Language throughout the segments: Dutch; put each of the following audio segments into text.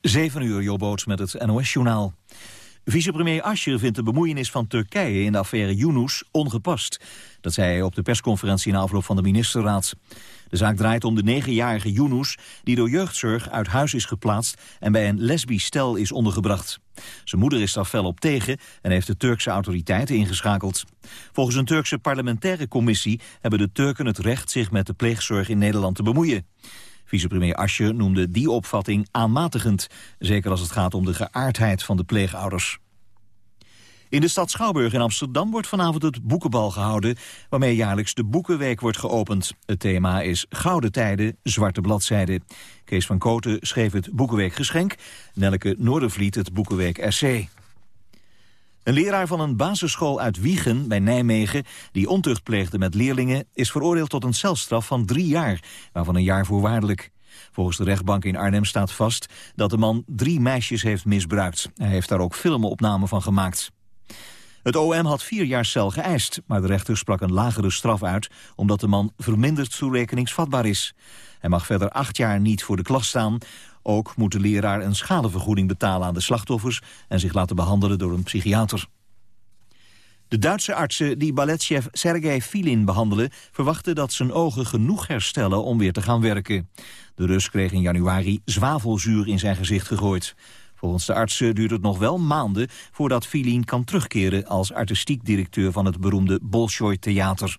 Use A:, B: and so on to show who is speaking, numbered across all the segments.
A: 7 uur, Jobboots met het NOS-journaal. Vicepremier Asscher vindt de bemoeienis van Turkije in de affaire Yunus ongepast. Dat zei hij op de persconferentie in afloop van de ministerraad. De zaak draait om de negenjarige Yunus die door jeugdzorg uit huis is geplaatst en bij een lesbisch stel is ondergebracht. Zijn moeder is daar fel op tegen en heeft de Turkse autoriteiten ingeschakeld. Volgens een Turkse parlementaire commissie hebben de Turken het recht zich met de pleegzorg in Nederland te bemoeien. Vicepremier Asje noemde die opvatting aanmatigend, zeker als het gaat om de geaardheid van de pleegouders. In de stad Schouwburg in Amsterdam wordt vanavond het boekenbal gehouden... waarmee jaarlijks de Boekenweek wordt geopend. Het thema is Gouden Tijden, Zwarte Bladzijden. Kees van Koten schreef het Boekenweek Geschenk... Nelke Noordervliet het Boekenweek SC. Een leraar van een basisschool uit Wiegen bij Nijmegen... die ontucht pleegde met leerlingen... is veroordeeld tot een celstraf van drie jaar, waarvan een jaar voorwaardelijk. Volgens de rechtbank in Arnhem staat vast dat de man drie meisjes heeft misbruikt. Hij heeft daar ook filmopnamen van gemaakt. Het OM had vier jaar cel geëist, maar de rechter sprak een lagere straf uit... omdat de man verminderd toerekeningsvatbaar is. Hij mag verder acht jaar niet voor de klas staan. Ook moet de leraar een schadevergoeding betalen aan de slachtoffers... en zich laten behandelen door een psychiater. De Duitse artsen die balletchef Sergei Filin behandelen... verwachten dat zijn ogen genoeg herstellen om weer te gaan werken. De Rus kreeg in januari zwavelzuur in zijn gezicht gegooid. Volgens de artsen duurt het nog wel maanden voordat Filin kan terugkeren als artistiek directeur van het beroemde Bolshoi Theater.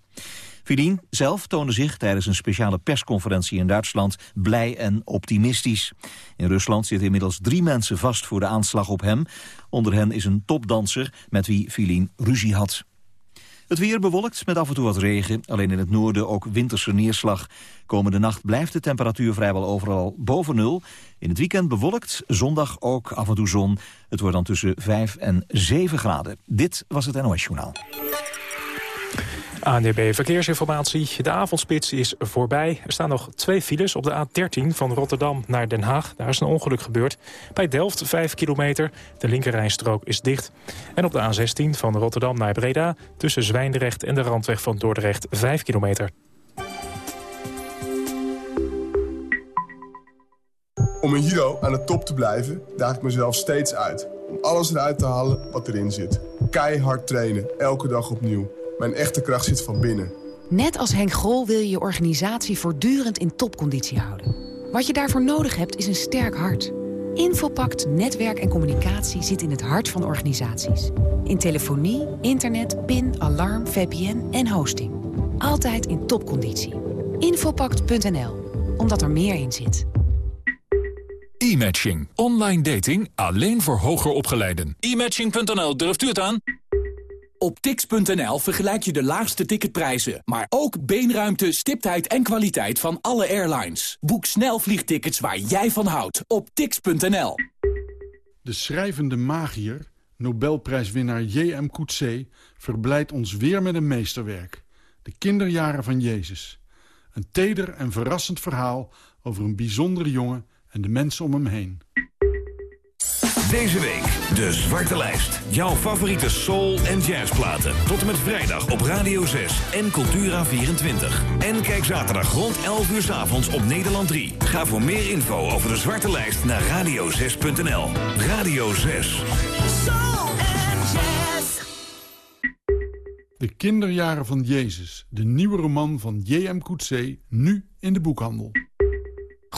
A: Filin zelf toonde zich tijdens een speciale persconferentie in Duitsland blij en optimistisch. In Rusland zitten inmiddels drie mensen vast voor de aanslag op hem. Onder hen is een topdanser met wie Filin ruzie had. Het weer bewolkt met af en toe wat regen. Alleen in het noorden ook winterse neerslag. Komende nacht blijft de temperatuur vrijwel overal boven nul. In het weekend bewolkt, zondag ook af en toe zon. Het wordt dan tussen 5 en 7 graden. Dit was het NOS Journaal.
B: ANDB Verkeersinformatie. De avondspits is voorbij. Er staan nog twee files op de A13 van Rotterdam naar Den Haag. Daar is een ongeluk gebeurd. Bij Delft 5 kilometer. De linkerrijstrook is dicht. En op de A16 van Rotterdam naar Breda... tussen Zwijndrecht en de randweg van Dordrecht 5 kilometer.
C: Om een hero aan de top te blijven, daag ik mezelf steeds uit. Om alles eruit te halen wat erin zit. Keihard trainen, elke dag opnieuw. Mijn echte kracht zit van binnen.
D: Net als Henk Grol wil je je organisatie voortdurend in topconditie houden. Wat je daarvoor nodig hebt is een sterk hart. Infopact Netwerk en Communicatie zit in het hart van organisaties. In telefonie, internet, PIN, alarm, VPN en hosting. Altijd in topconditie. Infopact.nl, omdat er meer in zit.
E: E-matching. Online dating alleen voor hoger opgeleiden. E-matching.nl, durft u het aan?
F: Op tix.nl vergelijk je de laagste ticketprijzen, maar ook beenruimte, stiptheid en kwaliteit van alle airlines. Boek snel vliegtickets waar jij van houdt op tix.nl.
G: De schrijvende magier, Nobelprijswinnaar J.M. Coetzee, verblijdt ons weer met een meesterwerk. De kinderjaren van Jezus. Een teder en verrassend verhaal over een bijzondere jongen en de mensen om hem heen.
H: Deze week de Zwarte Lijst. Jouw favoriete soul- en jazzplaten. Tot en met vrijdag op Radio 6 en Cultura24. En kijk zaterdag rond 11 uur s avonds op Nederland 3. Ga voor meer info over de Zwarte Lijst naar radio6.nl. Radio 6.
I: Soul and jazz.
G: De kinderjaren van Jezus. De nieuwe roman van J.M. Coetzee. Nu in de boekhandel.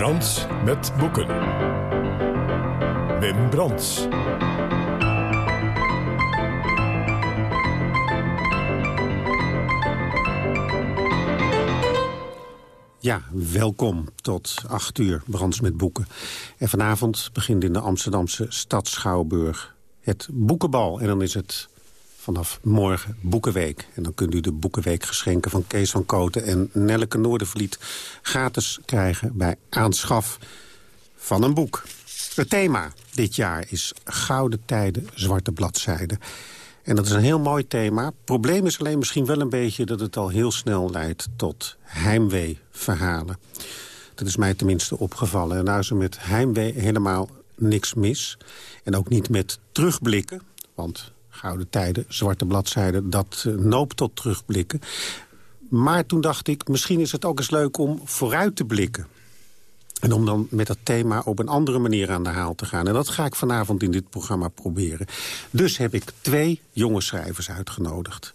J: Brands met boeken. Wim Brands.
K: Ja, welkom tot 8 uur, Brands met boeken. En vanavond begint in de Amsterdamse stad Schouwburg het boekenbal. En dan is het vanaf morgen Boekenweek. En dan kunt u de Boekenweek geschenken van Kees van Koten en Nelleke Noordervliet gratis krijgen bij aanschaf van een boek. Het thema dit jaar is Gouden Tijden, Zwarte Bladzijden. En dat is een heel mooi thema. Probleem is alleen misschien wel een beetje dat het al heel snel leidt tot heimwee-verhalen. Dat is mij tenminste opgevallen. En nou is er met heimwee helemaal niks mis. En ook niet met terugblikken, want Gouden Tijden, Zwarte Bladzijden... dat uh, noopt tot terugblikken. Maar toen dacht ik, misschien is het ook eens leuk om vooruit te blikken. En om dan met dat thema op een andere manier aan de haal te gaan. En dat ga ik vanavond in dit programma proberen. Dus heb ik twee jonge schrijvers uitgenodigd.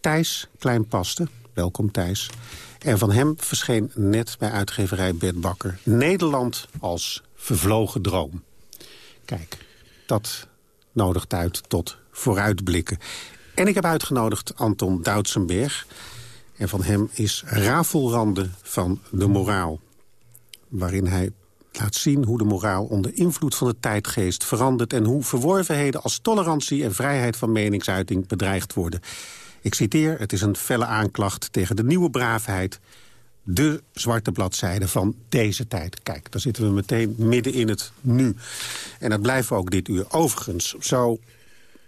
K: Thijs Kleinpaste, welkom Thijs. En van hem verscheen net bij uitgeverij Bert Bakker... Nederland als vervlogen droom. Kijk, dat nodigt uit tot vooruitblikken. En ik heb uitgenodigd Anton Doutsenberg. En van hem is Rafelranden van de moraal waarin hij laat zien hoe de moraal onder invloed van de tijdgeest verandert... en hoe verworvenheden als tolerantie en vrijheid van meningsuiting bedreigd worden. Ik citeer, het is een felle aanklacht tegen de nieuwe braafheid... de zwarte bladzijde van deze tijd. Kijk, daar zitten we meteen midden in het nu. En dat blijven we ook dit uur. Overigens, zo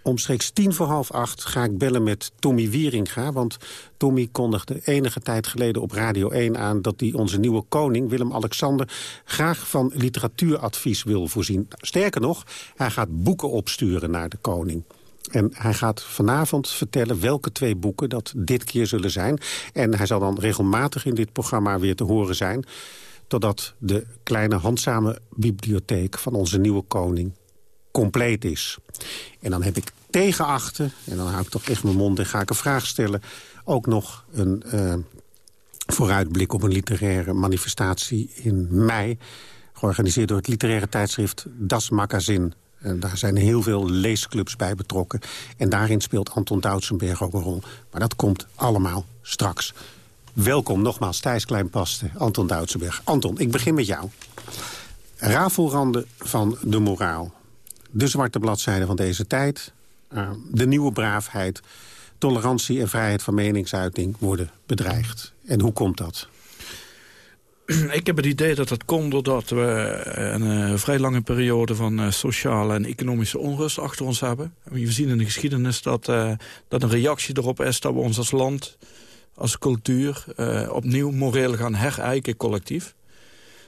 K: omstreeks tien voor half acht ga ik bellen met Tommy Wieringa. Want Tommy kondigde enige tijd geleden op Radio 1 aan... dat hij onze nieuwe koning, Willem-Alexander... graag van literatuuradvies wil voorzien. Sterker nog, hij gaat boeken opsturen naar de koning. En hij gaat vanavond vertellen welke twee boeken dat dit keer zullen zijn. En hij zal dan regelmatig in dit programma weer te horen zijn... totdat de kleine handzame bibliotheek van onze nieuwe koning compleet is. En dan heb ik tegenachten, en dan hou ik toch echt mijn mond en ga ik een vraag stellen... ook nog een uh, vooruitblik op een literaire manifestatie in mei... georganiseerd door het literaire tijdschrift Das Magazin. En daar zijn heel veel leesclubs bij betrokken. En daarin speelt Anton Doutsenberg ook een rol. Maar dat komt allemaal straks. Welkom nogmaals, Thijs Kleinpaste, Anton Doutsenberg. Anton, ik begin met jou. Rafelranden van de moraal de zwarte bladzijde van deze tijd... Uh, de nieuwe braafheid, tolerantie en vrijheid van meningsuiting worden bedreigd. En hoe komt dat?
L: Ik heb het idee dat dat komt doordat we een uh, vrij lange periode van uh, sociale en economische onrust achter ons hebben. We zien in de geschiedenis dat, dat een reactie erop is dat we ons als land, als cultuur, opnieuw moreel gaan herijken collectief.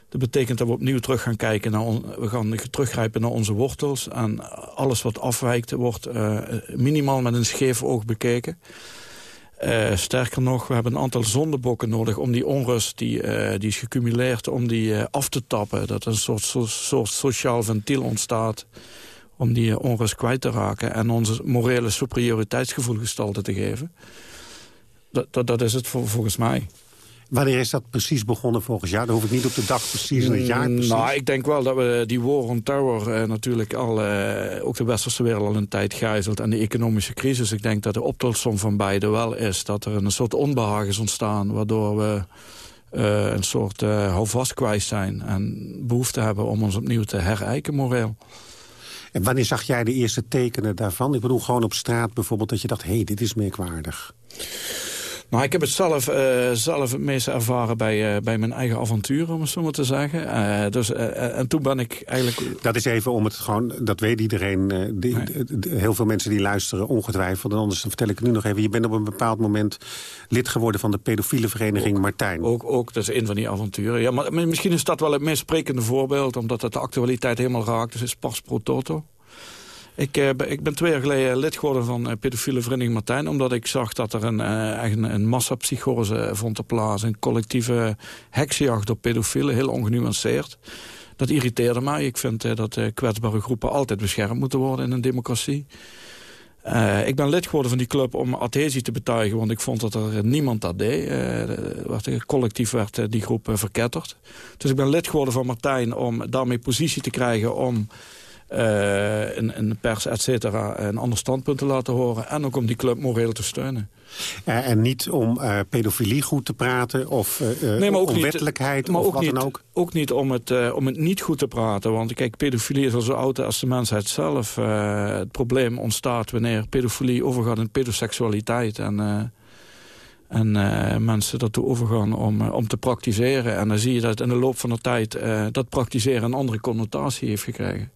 L: Dat betekent dat we opnieuw terug gaan kijken naar we gaan teruggrijpen naar onze wortels. En alles wat afwijkt wordt minimaal met een scheef oog bekeken. Uh, sterker nog, we hebben een aantal zondebokken nodig om die onrust die, uh, die is gecumuleerd, om die af te tappen. Dat een soort, so, soort sociaal ventiel ontstaat om die onrust kwijt te raken en onze morele superioriteitsgevoel gestalte te geven. Dat, dat is het volgens mij.
K: Wanneer is dat precies begonnen volgens jou? Dan hoef ik niet op de dag precies en het jaar
L: mm,
K: precies.
L: Nou, ik denk wel dat we die war on terror eh, natuurlijk al... Eh, ook de westerse wereld al een tijd gijzelt. En de economische crisis. Ik denk dat de optelsom van beide wel is. Dat er een soort onbehagen is ontstaan. Waardoor we uh, een soort houvast kwijt zijn. En behoefte hebben om ons opnieuw te herijken moreel.
K: En wanneer zag jij de eerste tekenen daarvan? Ik bedoel gewoon op straat bijvoorbeeld dat je dacht... hé, hey, dit is merkwaardig.
L: Nou, ik heb het zelf, uh, zelf het meest ervaren bij, uh, bij mijn eigen avonturen, om het zo maar te zeggen. Uh, dus, en toen ben ik eigenlijk...
K: Dat is even om het gewoon, dat weet iedereen. Die, nee. heel veel mensen die luisteren ongetwijfeld. En anders vertel ik het nu nog even. Je bent op een bepaald moment lid geworden van de pedofiele vereniging
L: ook,
K: Martijn.
L: Ook, ook, dat is een van die avonturen. Ja, maar misschien is dat wel het meest sprekende voorbeeld, omdat het de actualiteit helemaal raakt. Dus is pas pro toto. Ik, uh, ik, ben twee jaar geleden lid geworden van uh, pedofiele vereniging Martijn... omdat ik zag dat er een, uh, een, een massapsychose vond te plaats. Een collectieve heksenjacht op pedofielen, heel ongenuanceerd. Dat irriteerde mij. Ik vind dat kwetsbare groepen altijd beschermd moeten worden in een democratie. ik ben lid geworden van die club om adhesie te betuigen... want ik vond dat er niemand dat deed. collectief werd die groep verketterd. Dus ik ben lid geworden van Martijn om daarmee positie te krijgen... om uh, in, in de pers, et cetera, een ander standpunt te laten horen. En ook om die club moreel te steunen.
K: Uh, en niet om uh, pedofilie goed te praten of nee, maar ook onwettelijkheid
L: niet, maar
K: of
L: ook
K: wat
L: niet,
K: dan ook?
L: Ook niet om het, om het niet goed te praten. Want kijk, pedofilie is al zo oud als de mensheid zelf. het probleem ontstaat wanneer pedofilie overgaat in pedoseksualiteit. En... En uh, mensen daartoe overgaan om, uh, om te praktiseren. En dan zie je dat in de loop van de tijd uh, dat praktiseren een andere connotatie heeft gekregen.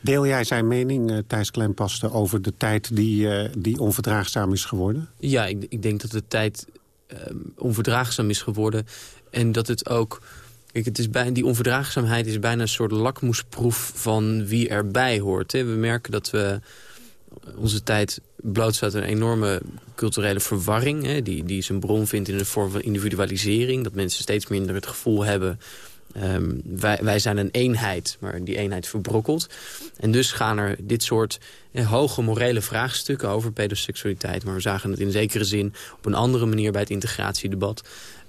K: Deel jij zijn mening, uh, Thijs Klempaste, over de tijd die, uh, die onverdraagzaam is geworden?
M: Ja, ik, ik denk dat de tijd uh, onverdraagzaam is geworden. En dat het ook... Kijk, het is bij, die onverdraagzaamheid is bijna een soort lakmoesproef van wie erbij hoort. Hè. We merken dat we onze tijd blootstaat een enorme culturele verwarring... Hè, die, die zijn bron vindt in de vorm van individualisering. Dat mensen steeds minder het gevoel hebben... Um, wij, wij zijn een eenheid, maar die eenheid verbrokkelt. En dus gaan er dit soort eh, hoge morele vraagstukken over pedoseksualiteit. Maar we zagen het in zekere zin op een andere manier bij het integratiedebat.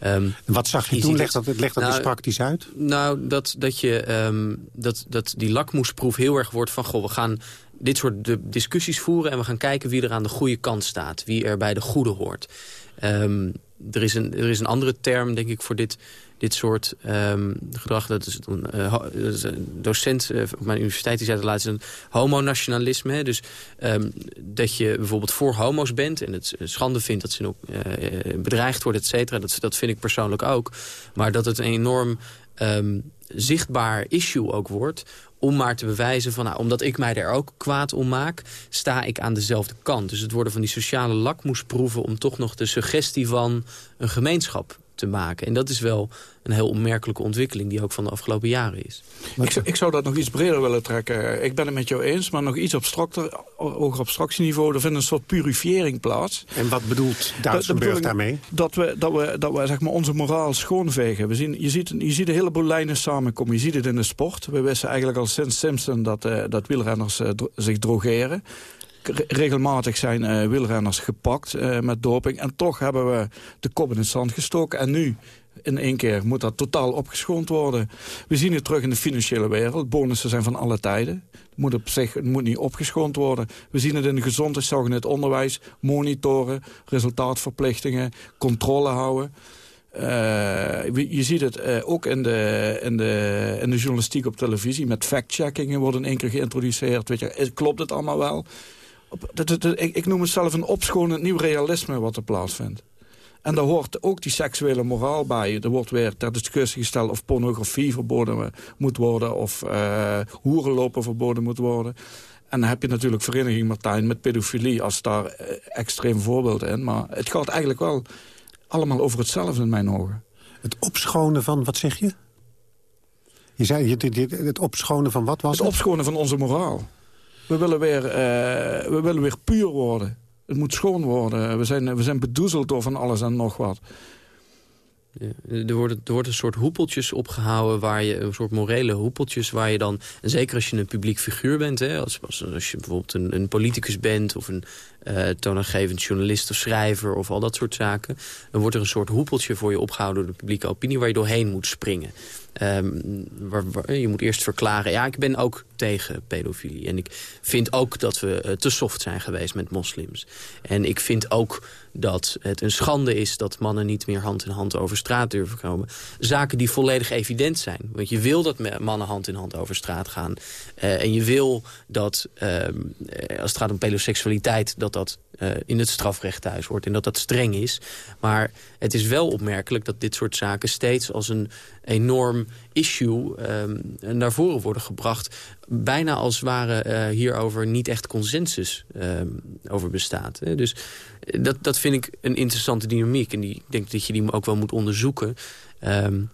K: Um, Wat zag je, je toen? Legt dat, legt dat nou, eens praktisch uit?
M: Nou, dat, dat, je, um, dat, dat die lakmoesproef heel erg wordt van... goh, we gaan dit soort discussies voeren... en we gaan kijken wie er aan de goede kant staat. Wie er bij de goede hoort. Um, er, is een, er is een andere term, denk ik, voor dit, dit soort um, gedrag. Dat is een, docent uh, op mijn universiteit die zei dat laatst een homonationalisme. Dus um, dat je bijvoorbeeld voor homo's bent en het schande vindt dat ze uh, bedreigd worden, et cetera. Dat, dat vind ik persoonlijk ook. Maar dat het een enorm um, zichtbaar issue ook wordt om maar te bewijzen van, nou, omdat ik mij er ook kwaad om maak, sta ik aan dezelfde kant. Dus het worden van die sociale lakmoesproeven om toch nog de suggestie van een gemeenschap te maken. En dat is wel een heel onmerkelijke ontwikkeling die ook van de afgelopen jaren is.
L: Ik, ik zou dat nog iets breder willen trekken. Ik ben het met jou eens, maar nog iets abstracter, hoger abstractieniveau. Er vindt een soort purifiering plaats.
K: En wat bedoelt Duitsenburg daarmee?
L: Dat we, dat we, dat we zeg maar, onze moraal schoonvegen. We zien, je, ziet, je ziet een heleboel lijnen samenkomen. Je ziet het in de sport. We wisten eigenlijk al sinds Simpson dat, uh, dat wielrenners uh, zich drogeren regelmatig zijn uh, wielrenners gepakt uh, met doping. En toch hebben we de kop in het zand gestoken. En nu, in één keer, moet dat totaal opgeschoond worden. We zien het terug in de financiële wereld. Bonussen zijn van alle tijden. Het moet op zich moet niet opgeschoond worden. We zien het in de gezondheidszorg en het onderwijs. Monitoren, resultaatverplichtingen, controle houden. Uh, je ziet het ook in de, in, de, in de journalistiek op televisie. Met fact-checkingen worden in één keer geïntroduceerd. Weet je, klopt het allemaal wel? Ik, ik noem het zelf een opschonend nieuw realisme wat er plaatsvindt. En daar hoort ook die seksuele moraal bij. Er wordt weer ter discussie gesteld of pornografie verboden moet worden... of uh, hoerenlopen verboden moet worden. En dan heb je natuurlijk Vereniging Martijn met pedofilie... als daar uh, extreem voorbeeld in. Maar het gaat eigenlijk wel allemaal over hetzelfde in mijn ogen.
K: Het opschonen van, wat zeg je? Je zei, het opschonen van wat was
L: het? Het opschonen van onze moraal. We willen weer, uh, we willen weer puur worden. Het moet schoon worden. We zijn, we zijn bedoezeld door van alles en nog wat.
M: Ja, er, worden, er wordt een soort hoepeltjes opgehouden, waar je, een soort morele hoepeltjes... waar je dan, en zeker als je een publiek figuur bent... Hè, als, als, als je bijvoorbeeld een, een politicus bent... of een uh, journalist of schrijver of al dat soort zaken... dan wordt er een soort hoepeltje voor je opgehouden door de publieke opinie... waar je doorheen moet springen. Waar, je moet eerst verklaren, ja, ik ben ook tegen pedofilie. En ik vind ook dat we uh, te soft zijn geweest met moslims. En ik vind ook dat het een schande is dat mannen niet meer hand in hand over straat durven komen. Zaken die volledig evident zijn. Want je wil dat mannen hand in hand over straat gaan. Uh, en je wil dat, uh, als het gaat om pedoseksualiteit... dat dat uh, in het strafrecht thuis hoort en dat dat streng is. Maar het is wel opmerkelijk dat dit soort zaken steeds als een enorm issue um, naar voren worden gebracht. Bijna als ware uh, hierover niet echt consensus um, over bestaat. Hè. Dus dat, dat vind ik een interessante dynamiek. En die, ik denk dat je die ook wel moet onderzoeken. Um,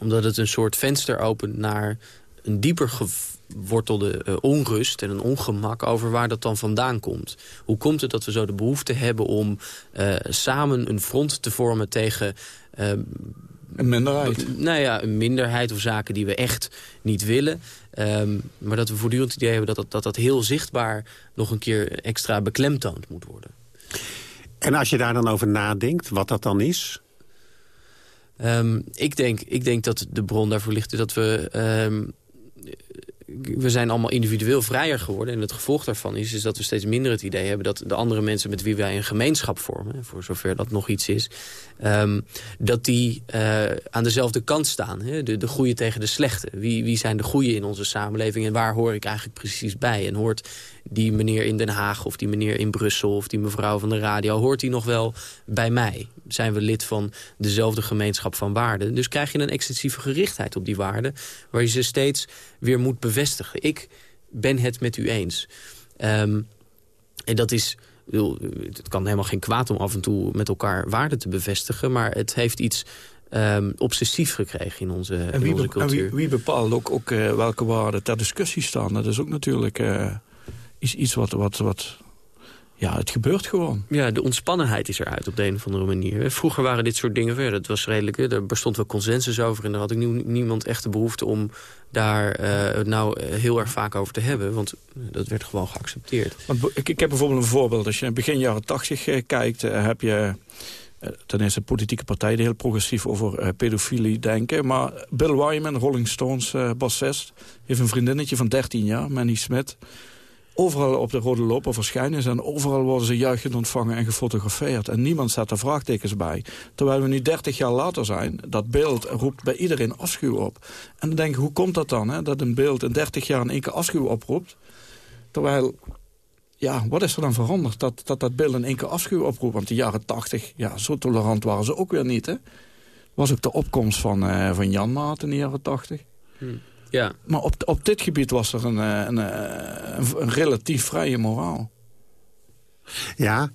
M: omdat het een soort venster opent naar een dieper gewortelde uh, onrust en een ongemak over waar dat dan vandaan komt. Hoe komt het dat we zo de behoefte hebben om uh, samen een front te vormen tegen... Uh,
L: een minderheid.
M: Nou ja, een minderheid of zaken die we echt niet willen. Um, maar dat we voortdurend het idee hebben dat dat, dat dat heel zichtbaar nog een keer extra beklemtoond moet worden.
K: En als je daar dan over nadenkt, wat dat dan is?
M: Um, ik, denk, ik denk dat de bron daarvoor ligt dat we... Um, we zijn allemaal individueel vrijer geworden. En het gevolg daarvan is, is dat we steeds minder het idee hebben... dat de andere mensen met wie wij een gemeenschap vormen... voor zover dat nog iets is... Um, dat die uh, aan dezelfde kant staan. Hè? De, de goede tegen de slechte. Wie, wie zijn de goede in onze samenleving en waar hoor ik eigenlijk precies bij? En hoort die meneer in Den Haag of die meneer in Brussel... of die mevrouw van de radio, hoort die nog wel bij mij? Zijn we lid van dezelfde gemeenschap van waarden? Dus krijg je een excessieve gerichtheid op die waarden... waar je ze steeds weer moet bevestigen. Ik ben het met u eens. Ehm, en dat is... Het kan helemaal geen kwaad om af en toe met elkaar waarden te bevestigen... maar het heeft iets um, obsessief gekregen in onze,
L: en
M: wie, in onze cultuur.
L: En wie, wie bepaalt ook, ook uh, welke waarden ter discussie staan? Dat is ook natuurlijk uh, iets, iets wat, wat, wat ja, het gebeurt gewoon.
M: Ja, de ontspannenheid is eruit op de een of andere manier. Vroeger waren dit soort dingen, dat was redelijk, er bestond wel consensus over... en daar had ik nie, niemand echt de behoefte om daar uh, nou heel erg vaak over te hebben. Want dat werd gewoon geaccepteerd.
L: Want, ik, ik heb bijvoorbeeld een voorbeeld. Als je begin jaren tachtig uh, kijkt, uh, heb je... ten eerste politieke partijen die heel progressief over pedofilie denken. Maar Bill Wyman, Rolling Stones bassist... heeft een vriendinnetje van 13 jaar, Manny Smith overal op de rode loper verschijnen ze... en overal worden ze juichend ontvangen en gefotografeerd. En niemand zet er vraagtekens bij. Terwijl we nu 30 jaar later zijn, dat beeld roept bij iedereen afschuw op. En dan denk ik, hoe komt dat dan, hè? dat een beeld in 30 jaar in één keer afschuw oproept... terwijl ja, wat is er dan veranderd dat dat, beeld in één keer afschuw oproept? Want de jaren 80, ja, zo tolerant waren ze ook weer niet, hè? Was ook de opkomst van, uh, van Jan Maat in de jaren 80.
M: Hmm. Ja.
L: Maar op, op dit gebied was er een, een, een, een relatief vrije moraal.
K: Ja,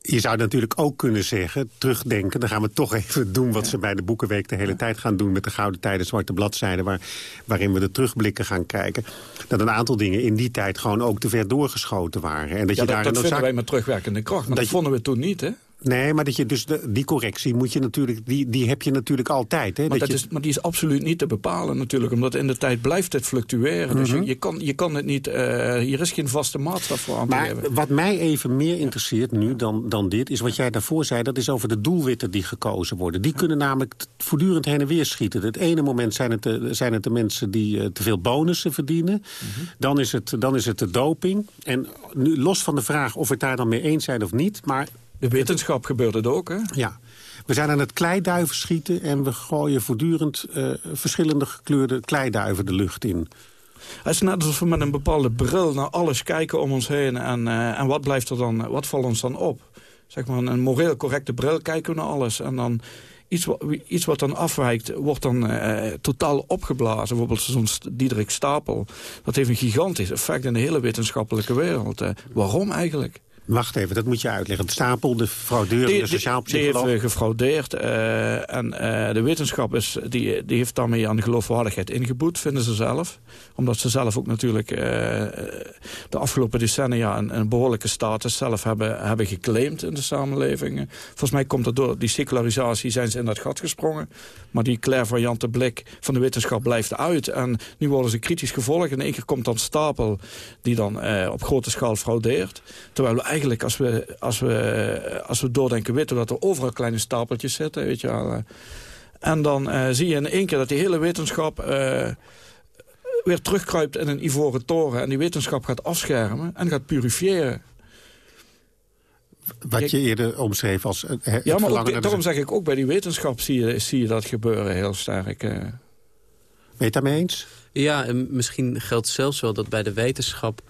K: je zou natuurlijk ook kunnen zeggen, terugdenken... dan gaan we toch even doen wat ze bij de Boekenweek de hele tijd gaan doen... met de Gouden Tijden, Zwarte Bladzijden... Waar, waarin we de terugblikken gaan kijken. Dat een aantal dingen in die tijd gewoon ook te ver doorgeschoten waren. En dat
L: ja,
K: je
L: dat,
K: daar
L: dat vinden wij met terugwerkende kracht. Maar dat, dat vonden we toen niet, hè?
K: Nee, maar dat je dus de, die correctie moet je natuurlijk, die, die heb je natuurlijk altijd. Hè?
L: Maar,
K: dat
L: dat
K: je...
L: is, maar die is absoluut niet te bepalen natuurlijk. Omdat in de tijd blijft het fluctueren. Mm -hmm. Dus je, je, kan, je kan het niet, uh, hier is geen vaste maatstaf voor aan
K: maar
L: te
K: wat mij even meer interesseert nu dan, dan dit... is wat jij daarvoor zei, dat is over de doelwitten die gekozen worden. Die kunnen namelijk voortdurend heen en weer schieten. Het ene moment zijn het de, zijn het de mensen die uh, te veel bonussen verdienen. Mm -hmm. dan, is het, dan is het de doping. En nu los van de vraag of we het daar dan mee eens zijn of niet... maar
L: de wetenschap gebeurt het ook, hè?
K: Ja. We zijn aan het kleiduiven schieten en we gooien voortdurend uh, verschillende gekleurde kleiduiven de lucht in.
L: Het is net alsof we met een bepaalde bril naar alles kijken om ons heen. En, uh, en wat, blijft er dan, wat valt ons dan op? Zeg maar een moreel correcte bril kijken we naar alles. En dan iets wat, iets wat dan afwijkt, wordt dan uh, totaal opgeblazen. Bijvoorbeeld zo'n Diederik Stapel. Dat heeft een gigantisch effect in de hele wetenschappelijke wereld. waarom eigenlijk?
K: Wacht even, dat moet je uitleggen. De stapel, de fraudeur, de sociaal psycholoog.
L: Die heeft gefraudeerd. Uh, en uh, de wetenschap is, die, die heeft daarmee aan de geloofwaardigheid ingeboet, vinden ze zelf. Omdat ze zelf ook natuurlijk uh, de afgelopen decennia een, een, behoorlijke status zelf hebben, hebben geclaimd in de samenleving. Volgens mij komt dat door die secularisatie zijn ze in dat gat gesprongen. Maar die clairvoyante blik van de wetenschap blijft uit. En nu worden ze kritisch gevolgd. En in één keer komt dan stapel die dan op grote schaal fraudeert. Terwijl we eigenlijk, als we, als we, als we doordenken, weten we dat er overal kleine stapeltjes zitten. Weet je wel. En dan uh, zie je in één keer dat die hele wetenschap uh, weer terugkruipt in een ivoren toren. En die wetenschap gaat afschermen en gaat purifiëren.
K: Wat je eerder omschreef als het
L: Ja, maar ook, daarom zeg ik ook bij die wetenschap zie je, zie je dat gebeuren heel sterk. Uh.
K: Ben je het daarmee eens?
M: Ja, en misschien geldt zelfs wel dat bij de wetenschap...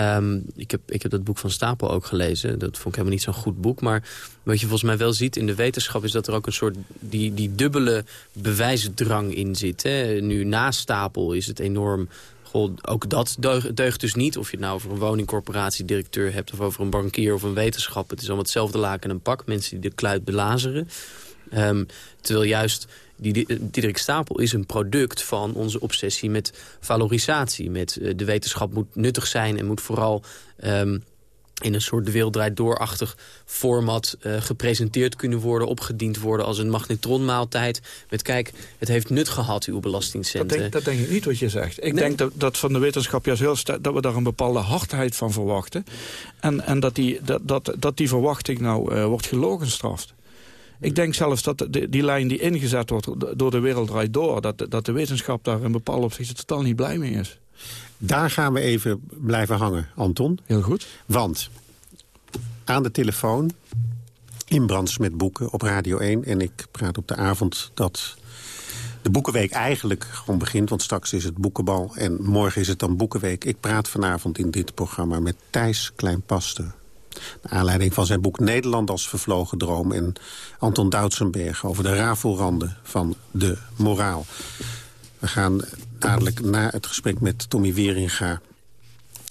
M: Um, ik, heb, ik heb dat boek van Stapel ook gelezen. Dat vond ik helemaal niet zo'n goed boek. Maar wat je volgens mij wel ziet in de wetenschap... is dat er ook een soort die, die dubbele bewijsdrang in zit. Hè. Nu na Stapel is het enorm... Goh, ook dat deugt, dus niet. Of je het nou over een woningcorporatiedirecteur hebt... of over een bankier of een wetenschap. Het is allemaal hetzelfde laken en een pak. Mensen die de kluit belazeren. Um, terwijl juist die Diederik Stapel is een product van onze obsessie met valorisatie. Met uh, de wetenschap moet nuttig zijn en moet vooral um, in een soort de wereld draait doorachtig format uh, gepresenteerd kunnen worden, opgediend worden als een magnetronmaaltijd. Met kijk, het heeft nut gehad, uw belastingcenten.
L: Dat denk, dat denk ik niet wat je zegt. Ik nee. denk dat, dat van de wetenschap juist heel dat we daar een bepaalde hardheid van verwachten. En, en dat, die, dat, dat, dat die verwachting nou uh, wordt gelogenstraft. Ik denk zelfs dat de, die lijn die ingezet wordt door de wereld draait door... dat, dat de wetenschap daar in bepaalde opzichten totaal niet blij mee is.
K: Daar gaan we even blijven hangen, Anton.
L: Heel goed.
K: Want aan de telefoon, in Brands met boeken op Radio 1... en ik praat op de avond dat de Boekenweek eigenlijk gewoon begint... want straks is het Boekenbal en morgen is het dan Boekenweek. Ik praat vanavond in dit programma met Thijs Kleinpaster... Naar aanleiding van zijn boek Nederland als vervlogen droom... en Anton Doutsenberg over de rafelranden van de moraal. We gaan dadelijk na het gesprek met Tommy Wieringa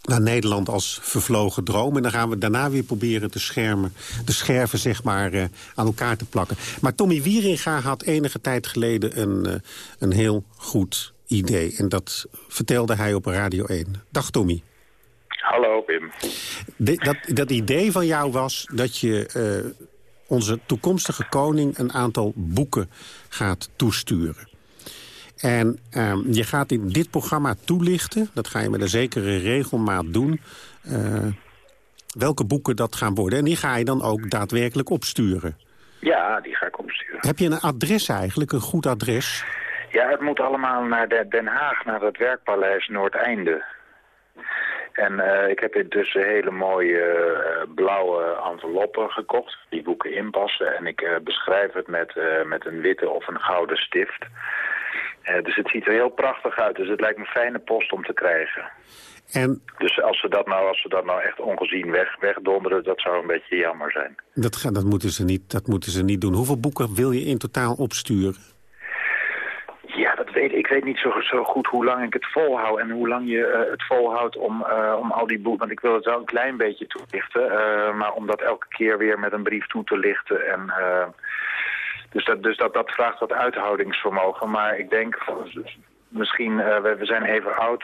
K: naar Nederland als vervlogen droom. En dan gaan we daarna weer proberen te schermen, de scherven zeg maar, uh, aan elkaar te plakken. Maar Tommy Wieringa had enige tijd geleden een, uh, een heel goed idee. En dat vertelde hij op Radio 1. Dag Tommy.
N: Hallo Pim.
K: De, dat, dat idee van jou was dat je uh, onze toekomstige koning... een aantal boeken gaat toesturen. En uh, je gaat in dit programma toelichten, dat ga je met een zekere regelmaat doen... Uh, welke boeken dat gaan worden. En die ga je dan ook daadwerkelijk opsturen.
N: Ja, die ga ik opsturen.
K: Heb je een adres eigenlijk, een goed adres?
N: Ja, het moet allemaal naar Den Haag, naar het werkpaleis Noordeinde. En uh, ik heb intussen hele mooie uh, blauwe enveloppen gekocht. Die boeken inpassen. En ik uh, beschrijf het met, met een witte of een gouden stift. dus het ziet er heel prachtig uit. Dus het lijkt me fijne post om te krijgen.
K: En...
N: Dus als ze, dat nou, als ze dat nou echt ongezien weg, wegdonderen, dat zou een beetje jammer zijn.
K: Dat, dat, moeten ze niet, dat moeten ze niet doen. Hoeveel boeken wil je in totaal opsturen?
N: Weet, ik weet niet zo, zo goed hoe lang ik het volhoud en hoe lang je uh, het volhoudt om, uh, om al die boeken... Want ik wil het wel een klein beetje toelichten, uh, maar om dat elke keer weer met een brief toe te lichten. En, dus dat, dus dat, dat vraagt wat uithoudingsvermogen. Maar ik denk, misschien, we, we, zijn even oud,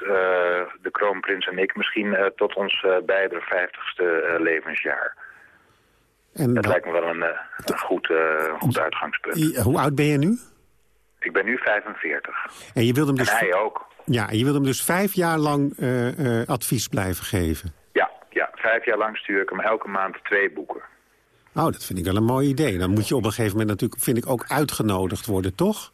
N: de kroonprins en ik, misschien tot ons beide vijftigste levensjaar. En dat lijkt me wel een, een goed, goed uitgangspunt.
K: Hoe oud ben je nu?
N: Ik ben nu 45.
K: En, je wilt hem dus
N: en hij ook.
K: Ja, en je wilt hem dus vijf jaar lang uh, uh, advies blijven geven?
N: Ja, ja, vijf jaar lang stuur ik hem elke maand twee boeken.
K: Oh, dat vind ik wel een mooi idee. Dan moet je op een gegeven moment natuurlijk, vind ik, ook uitgenodigd worden, toch?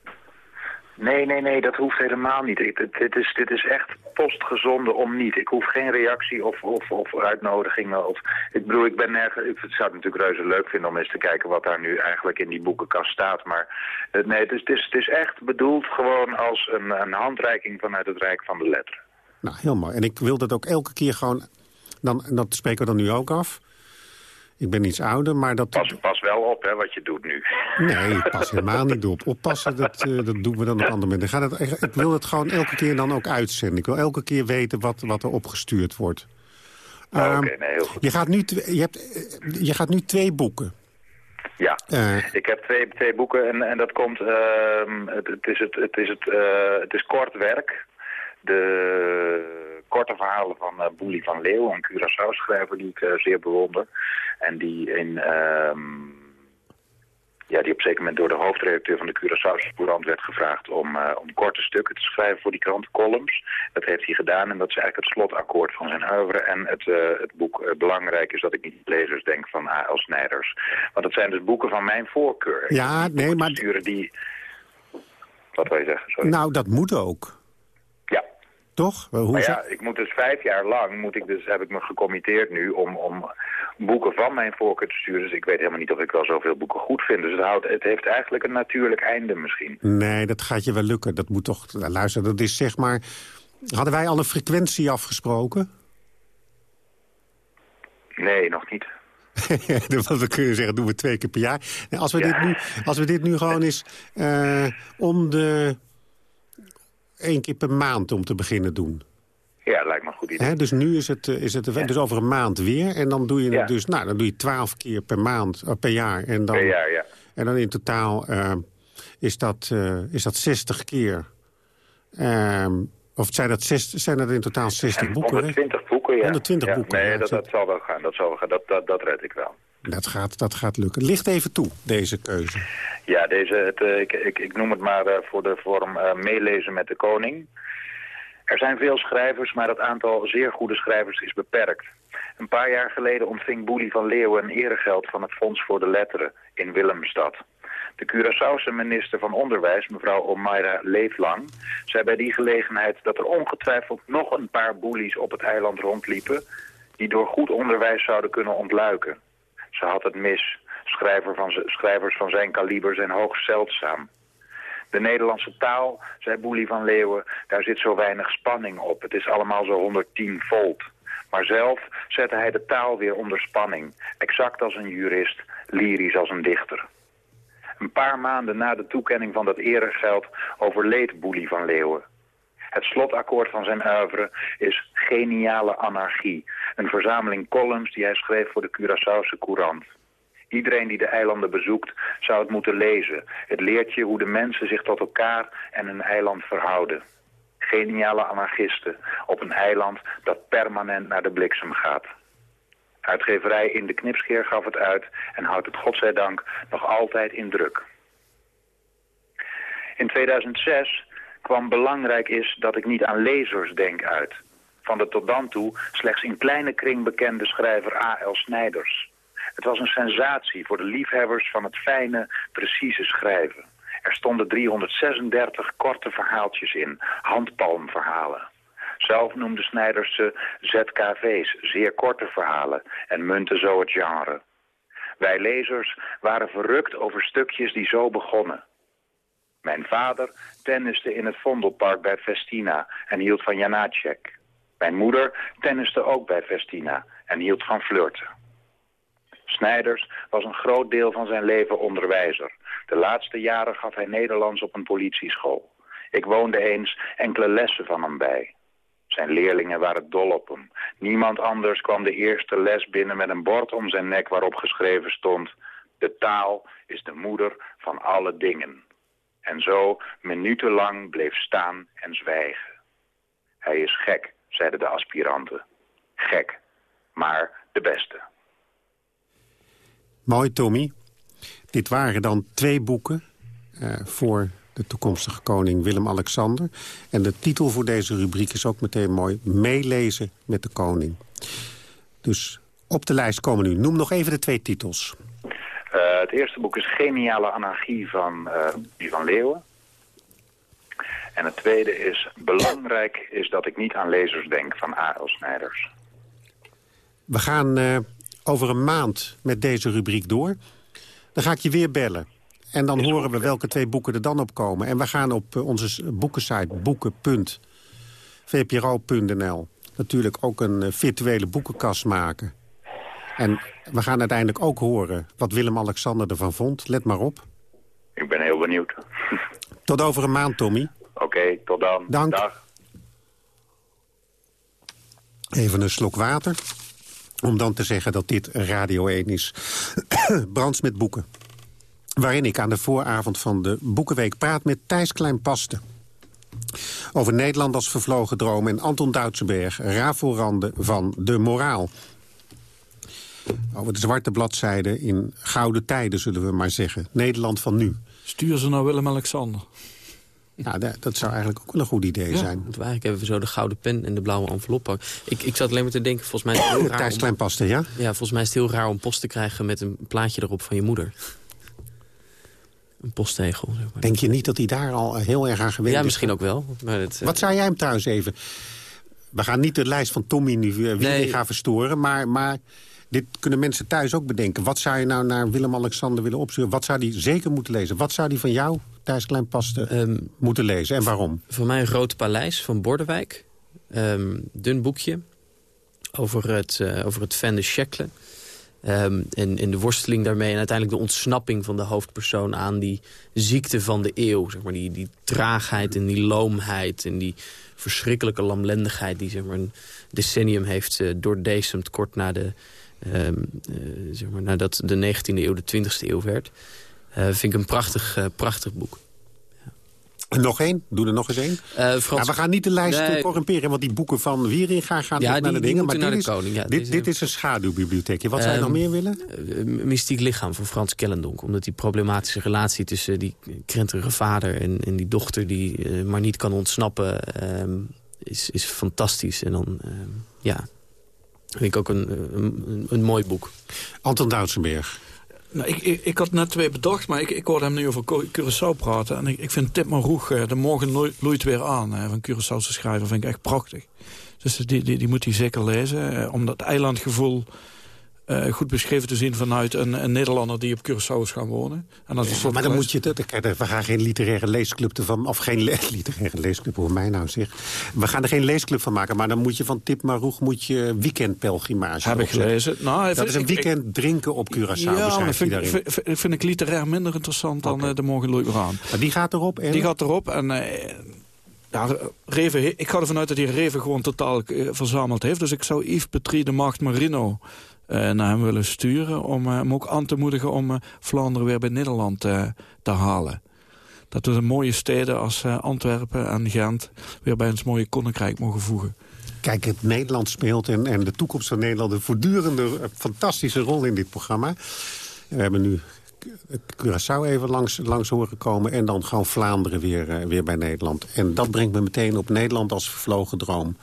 N: Nee, nee, nee, dat hoeft helemaal niet. Dit, is, dit is echt postgezonde om niet. Ik hoef geen reactie of, of, of uitnodigingen. Of, ik bedoel, ik ben nergens... Ik zou het natuurlijk reuze leuk vinden om eens te kijken wat daar nu eigenlijk in die boekenkast staat. Maar nee, het is, het, is, het is echt bedoeld gewoon als een, een handreiking vanuit het Rijk van de Letteren.
K: Nou, heel mooi. En ik wil dat ook elke keer gewoon... Dan, dat spreken we dan nu ook af ik ben iets ouder, maar dat...
N: Pas, pas wel op, hè, wat je doet nu.
K: Nee, pas helemaal niet op. Oppassen, dat, uh, dat doen we dan op andere momenten. Ik, ik wil het gewoon elke keer dan ook uitzenden. Ik wil elke keer weten wat, wat er opgestuurd wordt.
N: Oh, Oké, okay, nee, heel goed.
K: Je gaat nu, je hebt, je gaat nu twee boeken.
N: Ja, uh, ik heb twee, twee boeken en, en dat komt... Uh, het, het, is het, het, is het, het is kort werk. De korte verhalen van uh, Boelie van Leeuw, een Curaçao-schrijver die ik uh, zeer bewonder. En die in... Um, ja, die op een zeker moment door de hoofdredacteur van de Curaçaose Courant werd gevraagd om, uh, om korte stukken te schrijven voor die krant, columns. Dat heeft hij gedaan en dat is eigenlijk het slotakkoord van zijn oeuvre. En het, uh, het boek uh, belangrijk is dat ik niet lezers denk van A.L. Snijders. Want het zijn dus boeken van mijn voorkeur.
K: Ja, nee, maar...
N: Die... Wat wil je zeggen? Sorry.
K: Nou, dat moet ook. Toch?
N: Hoe maar ja, ik moet dus vijf jaar lang, moet ik dus, heb ik me gecommitteerd nu om, om boeken van mijn voorkeur te sturen. Dus ik weet helemaal niet of ik wel zoveel boeken goed vind. Dus het, houdt, het heeft eigenlijk een natuurlijk einde misschien.
K: Nee, dat gaat je wel lukken. Dat moet toch, nou, luister, dat is zeg maar... Hadden wij al een frequentie afgesproken?
N: Nee, nog niet.
K: we kunnen zeggen, doen we twee keer per jaar. Als we, ja. dit, nu, als we dit nu gewoon eens uh, om de één keer per maand om te beginnen doen.
N: Ja, lijkt me een goed idee.
K: He, dus nu is het, is het ja. dus over een maand weer. En dan doe je ja. het dus, nou, dan doe je twaalf keer per maand, uh, per jaar. En dan,
N: per jaar, ja.
K: En dan in totaal uh, is, dat, uh, is dat 60 keer. of zijn dat, zes, zijn dat in totaal 60 en boeken?
N: 120 boeken, ja.
K: 120 boeken.
N: Nee, dat, dat zal wel gaan. Dat, zal wel gaan. Dat, dat, dat red ik wel.
K: Dat gaat, dat gaat lukken. Licht even toe, deze keuze.
N: Ja, deze, het, uh, ik, ik, ik, noem het maar uh, voor de vorm uh, meelezen met de koning. Er zijn veel schrijvers, maar het aantal zeer goede schrijvers is beperkt. Een paar jaar geleden ontving Boelie van Leeuwen een eregeld van het Fonds voor de Letteren in Willemstad. De Curaçaose minister van Onderwijs, mevrouw Omaira Leeflang, zei bij die gelegenheid dat er ongetwijfeld nog een paar boelies op het eiland rondliepen die door goed onderwijs zouden kunnen ontluiken. Ze had het mis. Schrijver van schrijvers van zijn kaliber zijn hoogst zeldzaam. De Nederlandse taal, zei Boelie van Leeuwen, daar zit zo weinig spanning op. Het is allemaal zo 110 volt. Maar zelf zette hij de taal weer onder spanning. Exact als een jurist, lyrisch als een dichter. Een paar maanden na de toekenning van dat eregeld overleed Boelie van Leeuwen. Het slotakkoord van zijn oeuvre is Geniale Anarchie. Een verzameling columns die hij schreef voor de Curaçaose Courant. Iedereen die de eilanden bezoekt zou het moeten lezen. Het leert je hoe de mensen zich tot elkaar en hun eiland verhouden. Geniale anarchisten op een eiland dat permanent naar de bliksem gaat. Uitgeverij In de Knipscheer gaf het uit en houdt het godzijdank nog altijd in druk. In 2006 kwam belangrijk is dat ik niet aan lezers denk uit. Van de tot dan toe slechts in kleine kring bekende schrijver A.L. Snijders. Het was een sensatie voor de liefhebbers van het fijne, precieze schrijven. Er stonden 336 korte verhaaltjes in, handpalmverhalen. Zelf noemde Snijders ze ZKV's, zeer korte verhalen, en munten zo het genre. Wij lezers waren verrukt over stukjes die zo begonnen. Mijn vader tenniste in het Vondelpark bij Festina en hield van Janacek. Mijn moeder tenniste ook bij Festina en hield van flirten. Snijders was een groot deel van zijn leven onderwijzer. De laatste jaren gaf hij Nederlands op een politieschool. Ik woonde eens enkele lessen van hem bij. Zijn leerlingen waren dol op hem. Niemand anders kwam de eerste les binnen met een bord om zijn nek waarop geschreven stond... De taal is de moeder van alle dingen. En zo minutenlang bleef staan en zwijgen. Hij is gek, zeiden de aspiranten. Gek, maar de beste.
K: Mooi, Tommy. Dit waren dan twee boeken uh, voor de toekomstige koning Willem-Alexander. En de titel voor deze rubriek is ook meteen mooi. Meelezen met de koning. Dus op de lijst komen nu. Noem nog even de twee titels.
N: Uh, het eerste boek is Geniale Anarchie van uh, die van Leeuwen. En het tweede is Belangrijk is dat ik niet aan lezers denk van A.L. Snijders.
K: We gaan uh, over een maand met deze rubriek door. Dan ga ik je weer bellen. En dan horen we welke twee boeken er dan op komen. En we gaan op onze boekensite boeken.vpro.nl natuurlijk ook een virtuele boekenkast maken. En we gaan uiteindelijk ook horen wat Willem-Alexander ervan vond. Let maar op.
N: Ik ben heel benieuwd.
K: Tot over een maand, Tommy.
N: Oké, okay, tot dan.
K: Dank.
N: Dag.
K: Even een slok water. Om dan te zeggen dat dit Radio 1 is. Brands met boeken. Waarin ik aan de vooravond van de Boekenweek praat met Thijs Kleinpaste. Over Nederland als vervlogen droom en Anton Duitsenberg, rafelranden van de moraal. Over de zwarte bladzijde in gouden tijden, zullen we maar zeggen. Nederland van nu.
L: Stuur ze naar Willem-Alexander.
K: Ja, dat zou eigenlijk ook wel een goed idee
M: ja,
K: zijn.
M: Want eigenlijk hebben we zo de gouden pen en de blauwe envelop. Ik, ik zat alleen maar te denken, volgens mij is het heel raar...
K: Thijs Kleinpaste, ja?
M: Ja, volgens mij is het heel raar om post te krijgen met een plaatje erop van je moeder. Een posttegel. Zeg maar.
K: Denk je niet dat hij daar al heel erg aan gewend is?
M: Ja, misschien ook wel. Maar het,
K: Wat zou jij hem trouwens even... We gaan niet de lijst van Tommy nu weer nee. gaan verstoren, maar... maar dit kunnen mensen thuis ook bedenken. Wat zou je nou naar Willem-Alexander willen opsturen? Wat zou hij zeker moeten lezen? Wat zou hij van jou, Thijs Kleinpaste, um, moeten lezen? En waarom?
M: Voor mij een Groot Paleis van Bordewijk. Um, dun boekje over het, uh, over het Van de Schekle. Um, en, de worsteling daarmee en uiteindelijk de ontsnapping van de hoofdpersoon aan die ziekte van de eeuw. Zeg maar, die, die traagheid en die loomheid en die verschrikkelijke lamlendigheid die zeg maar, een decennium heeft uh, doordecemd kort na de, zeg maar, nadat de 19e eeuw de 20e eeuw werd. Uh, vind ik een prachtig, uh, prachtig boek.
K: En nog één? Doe er nog eens één.
M: Frans...
K: nou, we gaan niet de lijst nee. corrumperen, want die boeken van Wieringa gaan
M: ja,
K: naar
M: die,
K: de dingen.
M: Maar
K: dit, is,
M: koning, ja,
K: dit, dit is een schaduwbibliotheekje. Wat zou je
M: um,
K: nog meer willen?
M: Mystiek lichaam van Frans Kellendonk. Omdat die problematische relatie tussen die krenterige vader en, en die dochter... die maar niet kan ontsnappen, um, is, is fantastisch. En dan, ja, vind ik ook een, een, een mooi boek.
K: Anton Duitsenberg.
L: Nou, ik, ik, ik, had net twee bedacht, maar ik, ik hoorde hem nu over Curaçao praten. En ik, ik vind Tipman Roeg, De Morgen Loeit Weer Aan, hè, van Curaçaose schrijver, vind ik echt prachtig. Dus die, die, die moet hij zeker lezen. Om dat eilandgevoel eh, goed beschreven te zien vanuit een, een Nederlander die op Curaçao is gaan wonen. En dat
K: Ja, maar dan
L: geweest.
K: moet je... we gaan geen literaire leesclub ervan... Of geen le- literaire leesclub, hoe mij nou zeg. We gaan er geen leesclub van maken. Maar dan moet je van Tip Maroeg moet je weekendpelgrimage
L: Heb ik gelezen. Nou,
K: dat is een
L: ik-
K: weekend drinken op Curaçao,
L: Ja, vind, ik- vind, vind ik literair minder interessant dan eh, de Morgen Graan.
K: Maar die gaat erop? En...
L: Die gaat erop en... eh, ja, Reven, he- ik ga ervan uit dat hij Reven gewoon totaal eh, verzameld heeft. Dus ik zou Yves Petrie de Macht Marino eh, naar hem willen sturen... om eh, hem ook aan te moedigen om eh, Vlaanderen weer bij Nederland eh, te halen. Dat we de mooie steden als eh, Antwerpen en Gent... weer bij ons mooie koninkrijk mogen voegen.
K: Kijk, het Nederland speelt en, en de toekomst van Nederland... een voortdurende, eh, fantastische rol in dit programma. We hebben nu Curaçao even langs, langs horen komen... en dan gewoon Vlaanderen weer, eh, weer bij Nederland. En dat brengt me meteen op Nederland als vervlogen droom...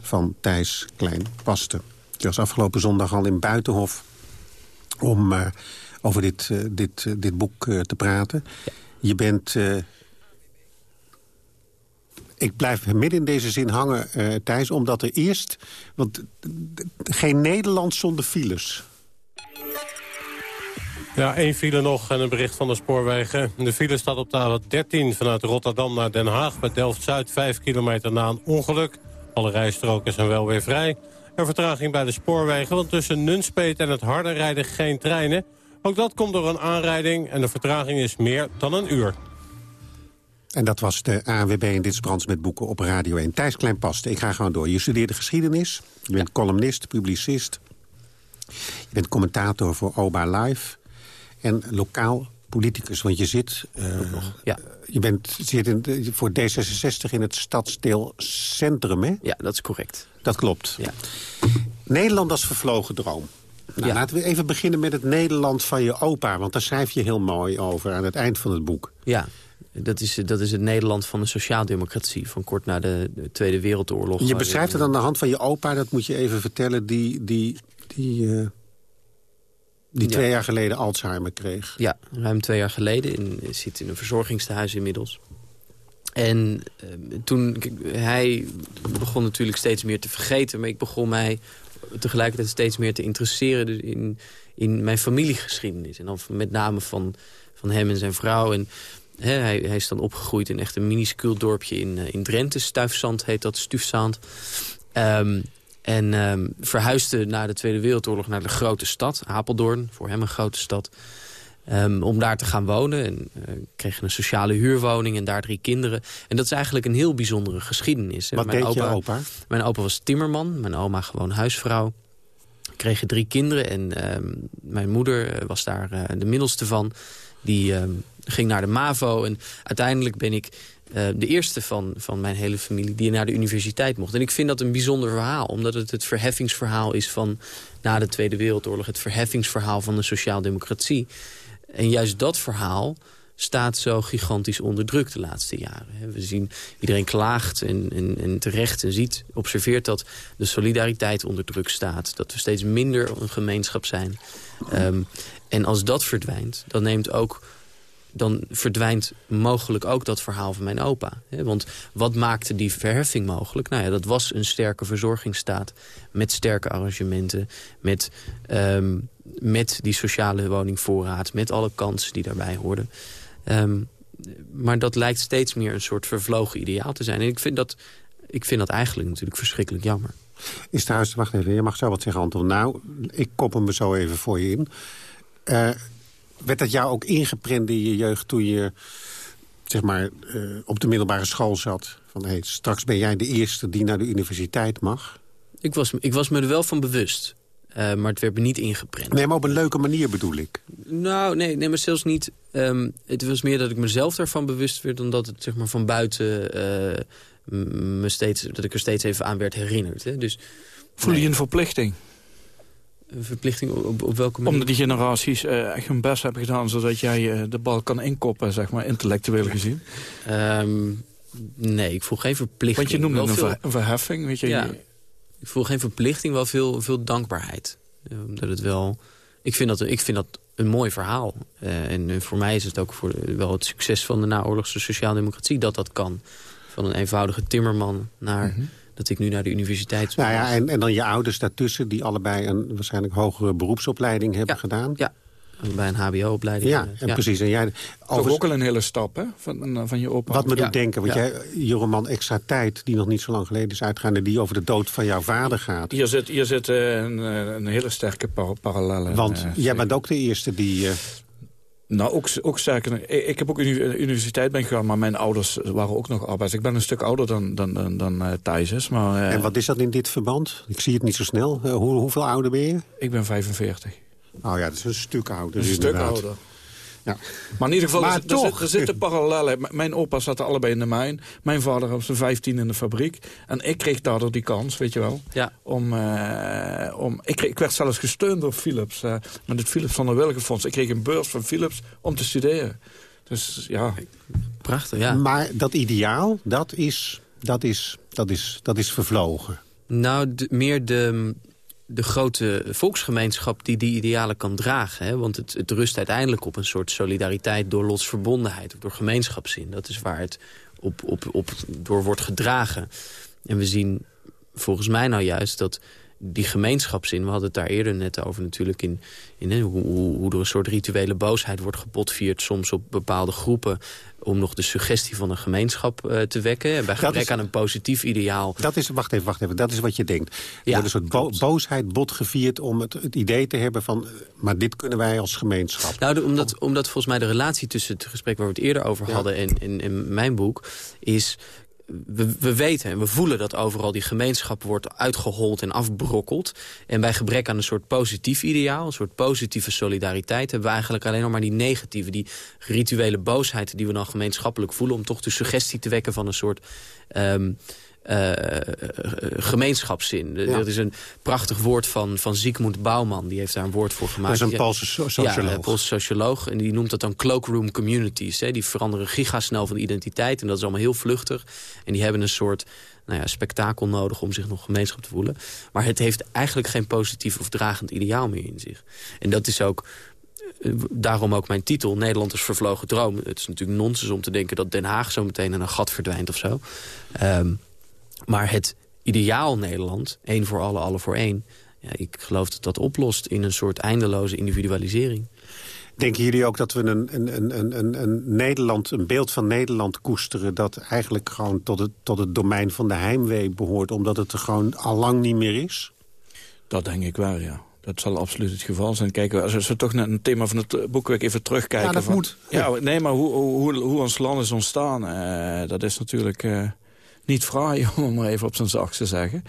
K: van Thijs Klein-Paste. Ik was afgelopen zondag al in Buitenhof... om eh, over dit, eh, dit, dit boek te praten. Je bent... ik blijf midden in deze zin hangen, Thijs, omdat er eerst... Want geen Nederland zonder files.
O: Ja, één file nog en een bericht van de spoorwegen. De file staat op de A13 vanuit Rotterdam naar Den Haag... bij Delft-Zuid, 5 kilometer na een ongeluk. Alle rijstroken zijn wel weer vrij. Er vertraging bij de spoorwegen, want tussen Nunspeet en het Harde rijden geen treinen. Ook dat komt door een aanrijding en de vertraging is meer dan een uur.
K: En dat was de ANWB in dit Brands met boeken op Radio 1. Thijs Kleinpaste, ik ga gewoon door. Je studeerde geschiedenis, je bent columnist, publicist. Je bent commentator voor OBA Live. En lokaal politicus, want je zit... eh,
M: ja.
K: Je bent, zit in, voor D66 in het stadsdeel Centrum, hè?
M: Ja, dat is correct.
K: Dat klopt.
M: Ja.
K: Nederland als vervlogen droom. Nou,
M: Ja.
K: Laten we even beginnen met het Nederland van je opa. Want daar schrijf je heel mooi over aan het eind van het boek.
M: Ja, dat is, dat is het Nederland van de sociaaldemocratie... van kort na de, de Tweede Wereldoorlog.
K: Je beschrijft het aan de hand van je opa, dat moet je even vertellen... die, die, die, eh, die
M: Ja.
K: twee jaar geleden Alzheimer kreeg.
M: Ja, ruim twee jaar geleden. In, zit in een verzorgingstehuis inmiddels. En eh, toen, kijk, hij begon natuurlijk steeds meer te vergeten... maar ik begon mij tegelijkertijd steeds meer te interesseren dus in, in mijn familiegeschiedenis. En dan met name van, van hem en zijn vrouw. En hè, hij, hij is dan opgegroeid in echt een minuscuul dorpje in, eh, in Drenthe. Stuifzand heet dat, Stufzand. Ehm, en ehm, verhuisde na de Tweede Wereldoorlog naar de grote stad, Apeldoorn. Voor hem een grote stad. Ehm, om daar te gaan wonen. En eh, kreeg een sociale huurwoning en daar drie kinderen. En dat is eigenlijk een heel bijzondere geschiedenis.
K: Wat deed je opa?
M: Mijn opa was timmerman, mijn oma gewoon huisvrouw. Kregen drie kinderen en ehm, mijn moeder eh, was daar eh, de middelste van. Die ging naar de MAVO en uiteindelijk ben ik eh, de eerste van, van mijn hele familie die naar de universiteit mocht. En ik vind dat een bijzonder verhaal, omdat het het verheffingsverhaal is van na de Tweede Wereldoorlog. Het verheffingsverhaal van de sociaaldemocratie. En juist dat verhaal staat zo gigantisch onder druk de laatste jaren. We zien iedereen klaagt en, en, en terecht en ziet, observeert dat de solidariteit onder druk staat. Dat we steeds minder een gemeenschap zijn. Ehm, en als dat verdwijnt, dan neemt ook dan verdwijnt mogelijk ook dat verhaal van mijn opa. Want wat maakte die verheffing mogelijk? Nou ja, dat was een sterke verzorgingsstaat met sterke arrangementen... met, ehm, met die sociale woningvoorraad, met alle kansen die daarbij hoorden. Ehm, maar dat lijkt steeds meer een soort vervlogen ideaal te zijn. En ik vind dat, ik vind dat eigenlijk natuurlijk verschrikkelijk jammer.
K: Is thuis, wacht even, je mag zo wat zeggen, Anton. Nou, ik kop hem zo even voor je in. Eh, werd dat jou ook ingeprent in je jeugd toen je zeg maar, eh, op de middelbare school zat? Van, hey, straks ben jij de eerste die naar de universiteit mag.
M: Ik was, ik was me er wel van bewust. Eh, maar het werd me niet ingeprent.
K: Nee, maar op een leuke manier bedoel ik.
M: Nou, nee, nee maar zelfs niet. ehm, het was meer dat ik mezelf daarvan bewust werd... dan dat het zeg maar, van buiten eh, me steeds, dat ik er steeds even aan werd herinnerd. Hè. Dus,
L: Voel je een verplichting?
M: Een verplichting op, op welke manier?
L: Omdat die generaties eh, echt hun best hebben gedaan... zodat jij eh, de bal kan inkoppen, zeg maar, intellectueel gezien.
M: Ehm, nee, ik voel geen verplichting.
L: Want je noemde
M: Wel
L: een,
M: veel-
L: ver- een verheffing, weet je.
M: Ja. Ik voel geen verplichting, wel veel, veel dankbaarheid. Eh, Omdat het wel... Ik vind dat, ik vind dat een mooi verhaal. En voor mij is het ook voor, wel het succes van de naoorlogse sociaaldemocratie... dat dat kan. Van een eenvoudige timmerman naar, dat ik nu naar de universiteit...
K: Nou ja, en, en dan je ouders daartussen... die allebei een waarschijnlijk hogere beroepsopleiding hebben gedaan.
M: Ja, bij een hbo-opleiding.
K: Ja, en precies. En jij,
L: Toch ook al een hele stap, hè, van, van je opa.
K: Wat me
L: Ja.
K: doet denken, want
L: Ja.
K: jij, je roman Extra Tijd... die nog niet zo lang geleden is uitgaande... die over de dood van jouw vader gaat.
L: Hier zit, hier zit eh, een, eh, een hele sterke par parallel in.
K: Want
L: eh,
K: jij bent ook de eerste die... eh,
L: Nou, ook, ook sterker. Ik, ik heb ook uni- universiteit ben gegaan, maar mijn ouders waren ook nog arbeids. Ik ben een stuk ouder dan, dan, dan, dan eh, Thijs is. Maar, eh,
K: en wat is dat in dit verband? Ik zie het niet zo snel. Eh, hoe, hoeveel ouder ben je?
L: Ik ben 45.
K: Oh ja, dat is een stuk ouder.
L: Een stuk
K: inderdaad.
L: ouder.
K: Ja.
L: Maar in ieder geval,
K: Maar
L: er, er, zit- er zitten parallellen. M- Mijn opa zaten allebei in de mijn. Mijn vader op zijn 15 in de fabriek. En ik kreeg daardoor die kans, weet je wel.
M: Ja.
L: Om, eh, om, ik, kreeg- ik werd zelfs gesteund door Philips. eh, met het Philips van der Wilgenfonds. Ik kreeg een beurs van Philips om te studeren. Dus ja.
M: Prachtig, ja.
K: Maar dat ideaal, dat is, dat is, dat is, dat is vervlogen.
M: Nou, de- meer de, de grote volksgemeenschap die die idealen kan dragen. Hè? Want het, het rust uiteindelijk op een soort solidariteit door lotsverbondenheid... of door gemeenschapszin. Dat is waar het op, op, op door wordt gedragen. En we zien volgens mij nou juist dat die gemeenschapszin... we hadden het daar eerder net over natuurlijk... in, in hoe, hoe, er een soort rituele boosheid wordt gebotvierd... soms op bepaalde groepen om nog de suggestie van een gemeenschap eh, te wekken. En bij gebrek
K: is-
M: aan een positief ideaal...
K: Dat is, wacht even, wacht even, dat is wat je denkt. Er
M: Ja,
K: wordt een soort bo- boosheid botgevierd om het, het idee te hebben van... eh, maar dit kunnen wij als gemeenschap.
M: Nou, de- omdat, omdat volgens mij de relatie tussen het gesprek waar we het eerder over hadden en, en, en mijn boek is. We, we weten en we voelen dat overal die gemeenschap wordt uitgehold en afbrokkeld. En bij gebrek aan een soort positief ideaal, een soort positieve solidariteit... hebben we eigenlijk alleen nog maar die negatieve, die rituele boosheid... die we dan gemeenschappelijk voelen... om toch de suggestie te wekken van een soort... ehm, eh, eh, gemeenschapszin.
K: Ja.
M: Dat is een prachtig woord van, van Zygmunt Bouwman. Die heeft daar een woord voor gemaakt.
K: Dat is een. Poolse so-
M: Ja,
K: socioloog.
M: een Poolse socioloog. En die noemt dat dan cloakroom communities. Hè. Die veranderen gigasnel van identiteit. En dat is allemaal heel vluchtig. En die hebben een soort nou ja, spektakel nodig om zich nog gemeenschap te voelen. Maar het heeft eigenlijk geen positief of dragend ideaal meer in zich. En dat is ook... eh, Daarom ook mijn titel, Nederland is vervlogen droom. Het is natuurlijk nonsens om te denken dat Den Haag zo meteen in een gat verdwijnt of zo. Ehm, maar het ideaal Nederland, één voor alle, alle voor één... Ja, ik geloof dat dat oplost in een soort eindeloze individualisering.
K: Denken jullie ook dat we een, een, een, een, een, Nederland, een beeld van Nederland koesteren... dat eigenlijk gewoon tot het, tot het domein van de heimwee behoort... omdat het er gewoon al lang niet meer is?
L: Dat denk ik wel, ja. Dat zal absoluut het geval zijn. Kijk, als we toch naar een thema van het boek weer even terugkijken...
K: Ja, dat
L: van,
K: moet.
L: Ja, nee, maar hoe, hoe, hoe ons land is ontstaan... eh, dat is natuurlijk eh, niet fraai, om maar even op zijn zachtst te zeggen.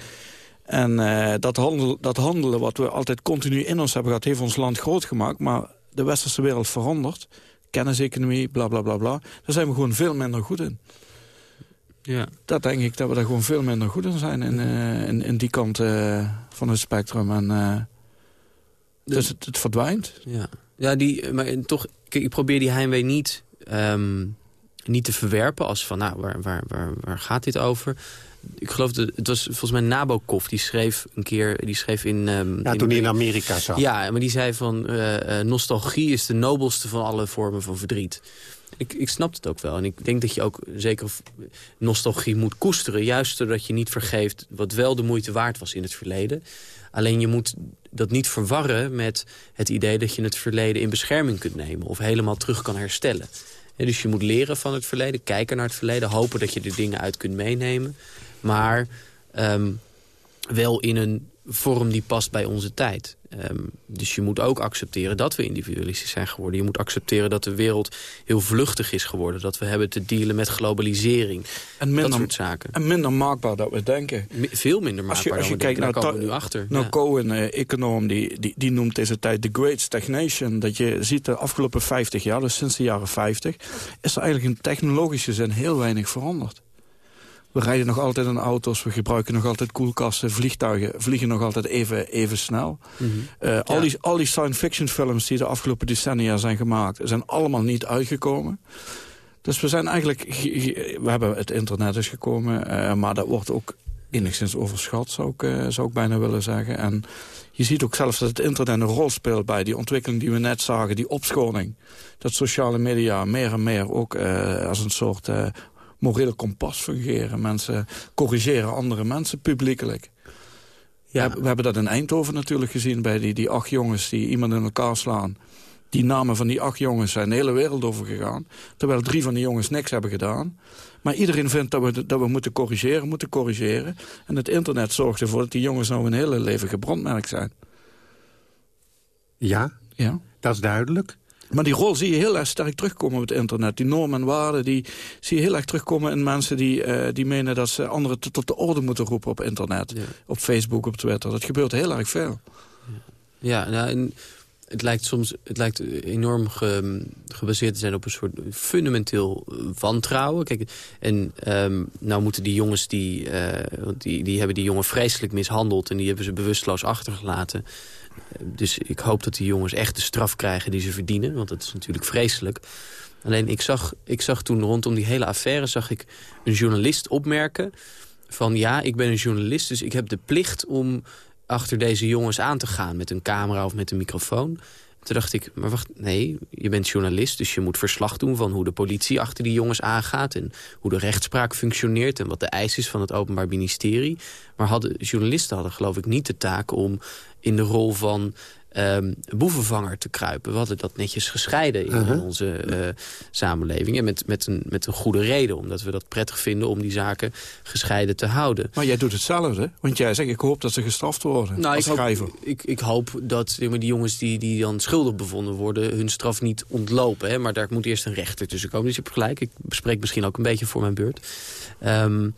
L: En eh, dat, handel, dat handelen wat we altijd continu in ons hebben gehad... heeft ons land groot gemaakt, maar de westerse wereld verandert. Kenniseconomie, bla bla bla bla. Daar zijn we gewoon veel minder goed in.
M: Ja.
L: Dat denk ik dat we daar gewoon veel minder goed in zijn... in, eh, in, in die kant eh, van het spectrum. En, dus het, het verdwijnt.
M: Ja, ja die, maar toch, kijk, ik probeer die heimwee niet, ehm, niet te verwerpen als van, nou, waar, waar, waar, waar gaat dit over? Ik geloof dat het was volgens mij Nabokov die schreef een keer, die schreef in. ehm,
K: Ja, toen hij in Amerika zat.
M: Ja, maar die zei van eh, eh, nostalgie is de nobelste van alle vormen van verdriet. Ik, ik snap het ook wel. En ik denk dat je ook zeker nostalgie moet koesteren. Juist zodat je niet vergeeft wat wel de moeite waard was in het verleden. Alleen je moet dat niet verwarren met het idee dat je het verleden in bescherming kunt nemen. Of helemaal terug kan herstellen. Dus je moet leren van het verleden, kijken naar het verleden. Hopen dat je er dingen uit kunt meenemen. Maar ehm, wel in een vorm die past bij onze tijd. Ehm, dus je moet ook accepteren dat we individualistisch zijn geworden. Je moet accepteren dat de wereld heel vluchtig is geworden. Dat we hebben te dealen met globalisering.
L: En minder,
M: dat soort zaken.
L: En minder maakbaar dan we denken.
M: Veel minder
L: Als je,
M: maakbaar
L: als je
M: dan we
L: kijkt
M: denken.
L: naar,
M: komen we nu achter. Ja.
L: Cohen, eh, econoom, die, die, die noemt deze tijd de Great Stagnation. Dat je ziet de afgelopen 50 jaar, dus sinds de jaren 50... is er eigenlijk in technologische zin heel weinig veranderd. We rijden nog altijd in auto's, we gebruiken nog altijd koelkasten... vliegtuigen vliegen nog altijd even, even snel.
M: Mhm.
L: Eh, al, die, al die science fiction films die de afgelopen decennia zijn gemaakt... zijn allemaal niet uitgekomen. Dus we zijn eigenlijk... ge- ge- We hebben het internet is gekomen, eh, maar dat wordt ook enigszins overschat, zou ik, eh, zou ik bijna willen zeggen. En je ziet ook zelfs dat het internet een rol speelt bij die ontwikkeling die we net zagen, die opschoning. Dat sociale media meer en meer ook als een soort moreel kompas fungeren. Mensen corrigeren andere mensen publiekelijk. Ja. We, we hebben dat in Eindhoven natuurlijk gezien... bij die, die acht jongens die iemand in elkaar slaan. Die namen van die acht jongens zijn de hele wereld over gegaan. Terwijl drie van die jongens niks hebben gedaan. Maar iedereen vindt dat we, dat we moeten corrigeren, moeten corrigeren. En het internet zorgt ervoor dat die jongens nou hun hele leven gebrandmerkt zijn.
K: Ja,
L: Ja.
K: dat is duidelijk.
L: Maar die rol zie je heel erg sterk terugkomen op het internet. Die normen en waarden die zie je heel erg terugkomen in mensen die, eh, die menen dat ze anderen tot, de orde moeten roepen op internet. Op Facebook, op Twitter. Dat gebeurt heel erg veel.
M: Ja, nou, en het lijkt soms het lijkt enorm ge- gebaseerd te zijn op een soort fundamenteel wantrouwen. Kijk, en ehm, nou moeten die jongens die, eh, die, die hebben die jongen vreselijk mishandeld en die hebben ze bewusteloos achtergelaten. Dus ik hoop dat die jongens echt de straf krijgen die ze verdienen, want dat is natuurlijk vreselijk. Alleen ik zag, ik zag toen rondom die hele affaire zag ik een journalist opmerken van ja, ik ben een journalist, dus ik heb de plicht om achter deze jongens aan te gaan met een camera of met een microfoon. Toen dacht ik, maar wacht, nee, je bent journalist... dus je moet verslag doen van hoe de politie achter die jongens aangaat... en hoe de rechtspraak functioneert en wat de eis is van het Openbaar Ministerie. Maar hadden, journalisten hadden geloof ik niet de taak om in de rol van ehm, boevenvanger te kruipen. We hadden dat netjes gescheiden in
K: Uh-huh.
M: onze eh, samenleving. En met, met, een, met een goede reden, omdat we dat prettig vinden... om die zaken gescheiden te houden.
L: Maar jij doet hetzelfde. Want jij zegt, ik hoop dat ze gestraft worden
M: Nou,
L: als
M: ik,
L: schrijver.
M: hoop, ik, ik hoop dat maar, die jongens die, die dan schuldig bevonden worden... hun straf niet ontlopen. Hè? Maar daar moet eerst een rechter tussen komen. Dus je hebt gelijk. Ik bespreek misschien ook een beetje voor mijn beurt. Ehm,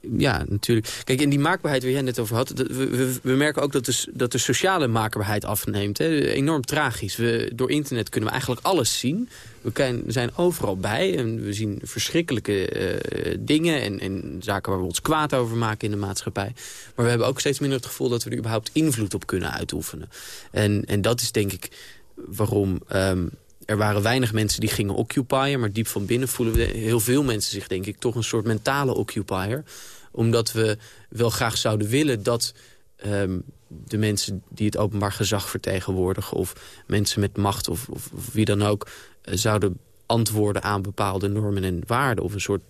M: ja, natuurlijk. Kijk, en die maakbaarheid waar jij net over had... we, merken ook dat de, dat de sociale maakbaarheid afneemt. Hè? Enorm tragisch. We, door internet kunnen we eigenlijk alles zien. We zijn overal bij en we zien verschrikkelijke eh, dingen... En, en zaken waar we ons kwaad over maken in de maatschappij. Maar we hebben ook steeds minder het gevoel dat we er überhaupt invloed op kunnen uitoefenen. En, en dat is denk ik waarom... ehm, er waren weinig mensen die gingen occupyen... maar diep van binnen voelen we heel veel mensen zich, denk ik... toch een soort mentale occupier. Omdat we wel graag zouden willen dat ehm, de mensen die het openbaar gezag vertegenwoordigen... of mensen met macht of, of, wie dan ook... eh, zouden antwoorden aan bepaalde normen en waarden... of een soort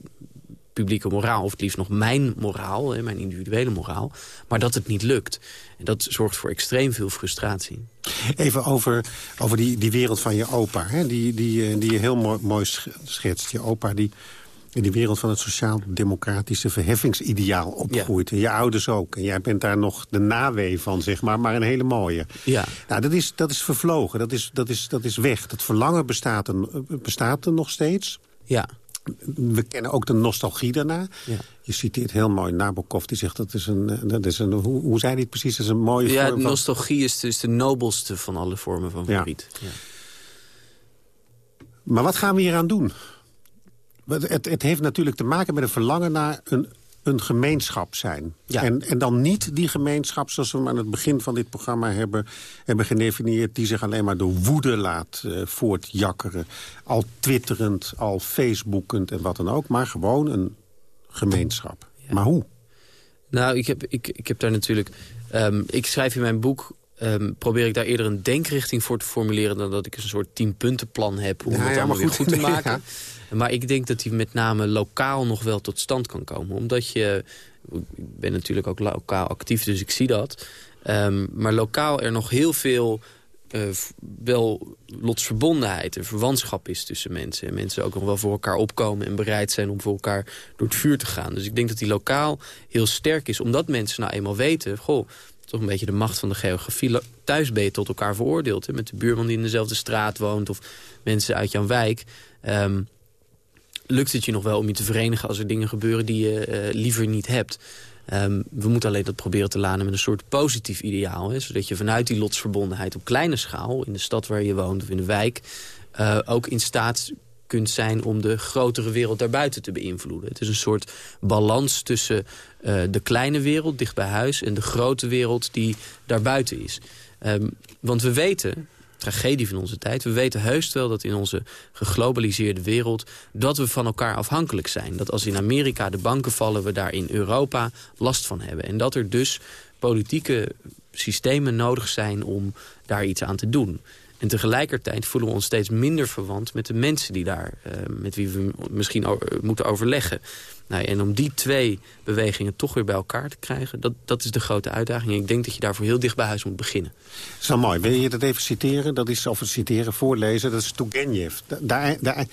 M: publieke moraal, of het liefst nog mijn moraal, hè, mijn individuele moraal. Maar dat het niet lukt. En dat zorgt voor extreem veel frustratie.
K: Even over, over die, die wereld van je opa, hè? Die, die, eh, die je heel mooi, mooi sch- schetst. Je opa die in die wereld van het sociaal-democratische verheffingsideaal opgroeit. En je ouders ook. En jij bent daar nog de nawee van, zeg maar, maar een hele mooie.
M: Ja.
K: Nou, dat is, dat is vervlogen, dat is, dat, is, dat is weg. Dat verlangen bestaat er, bestaat er nog steeds.
M: Ja.
K: We kennen ook de nostalgie daarna.
M: Ja.
K: Je citeert heel mooi Nabokov, die zegt dat is een... eh, Dat is een hoe, hoe zei hij het precies? Dat is een mooie
M: Ja,
K: vorm van...
M: nostalgie is dus de nobelste van alle vormen van verdriet. Ja.
K: Maar wat gaan we hier aan doen? Het, het heeft natuurlijk te maken met een verlangen naar een, een gemeenschap zijn.
M: Ja.
K: En, en dan niet die gemeenschap zoals we hem aan het begin van dit programma hebben, hebben gedefinieerd... die zich alleen maar door woede laat eh, voortjakkeren. Al twitterend, al facebookend en wat dan ook. Maar gewoon een gemeenschap. Maar hoe?
M: Nou, ik heb, ik, ik heb daar natuurlijk... ehm, ik schrijf in mijn boek... ehm, probeer ik daar eerder een denkrichting voor te formuleren... dan dat ik een soort tienpuntenplan heb om het
K: ja,
M: allemaal
K: goed,
M: goed te maken. Maar ik denk dat die met name lokaal nog wel tot stand kan komen. Omdat je... Ik ben natuurlijk ook lokaal actief, dus ik zie dat. Ehm, maar lokaal er nog heel veel... eh, wel lotsverbondenheid en verwantschap is tussen mensen. En mensen ook nog wel voor elkaar opkomen en bereid zijn om voor elkaar door het vuur te gaan. Dus ik denk dat die lokaal heel sterk is, omdat mensen nou eenmaal weten... goh, toch een beetje de macht van de geografie. Thuis ben je tot elkaar veroordeeld. Hè? Met de buurman die in dezelfde straat woont of mensen uit jouw wijk... Ehm, lukt het je nog wel om je te verenigen als er dingen gebeuren die je eh, liever niet hebt. Ehm, we moeten alleen dat proberen te lanen met een soort positief ideaal. Hè, zodat je vanuit die lotsverbondenheid op kleine schaal... in de stad waar je woont of in de wijk... eh, ook in staat kunt zijn om de grotere wereld daarbuiten te beïnvloeden. Het is een soort balans tussen eh, de kleine wereld dicht bij huis... en de grote wereld die daarbuiten is. Ehm, want we weten, tragedie van onze tijd... we weten heus wel dat in onze geglobaliseerde wereld... dat we van elkaar afhankelijk zijn. Dat als in Amerika de banken vallen... we daar in Europa last van hebben. En dat er dus politieke systemen nodig zijn om daar iets aan te doen. En tegelijkertijd voelen we ons steeds minder verwant met de mensen die daar, uh, met wie we misschien moeten overleggen. Nou, en om die twee bewegingen toch weer bij elkaar te krijgen... Dat, dat is de grote uitdaging. En ik denk dat je daarvoor heel dicht bij huis moet beginnen.
K: Zo mooi. Wil je dat even citeren? Dat is, of citeren, voorlezen. Dat is Turgenev. Daar, daar,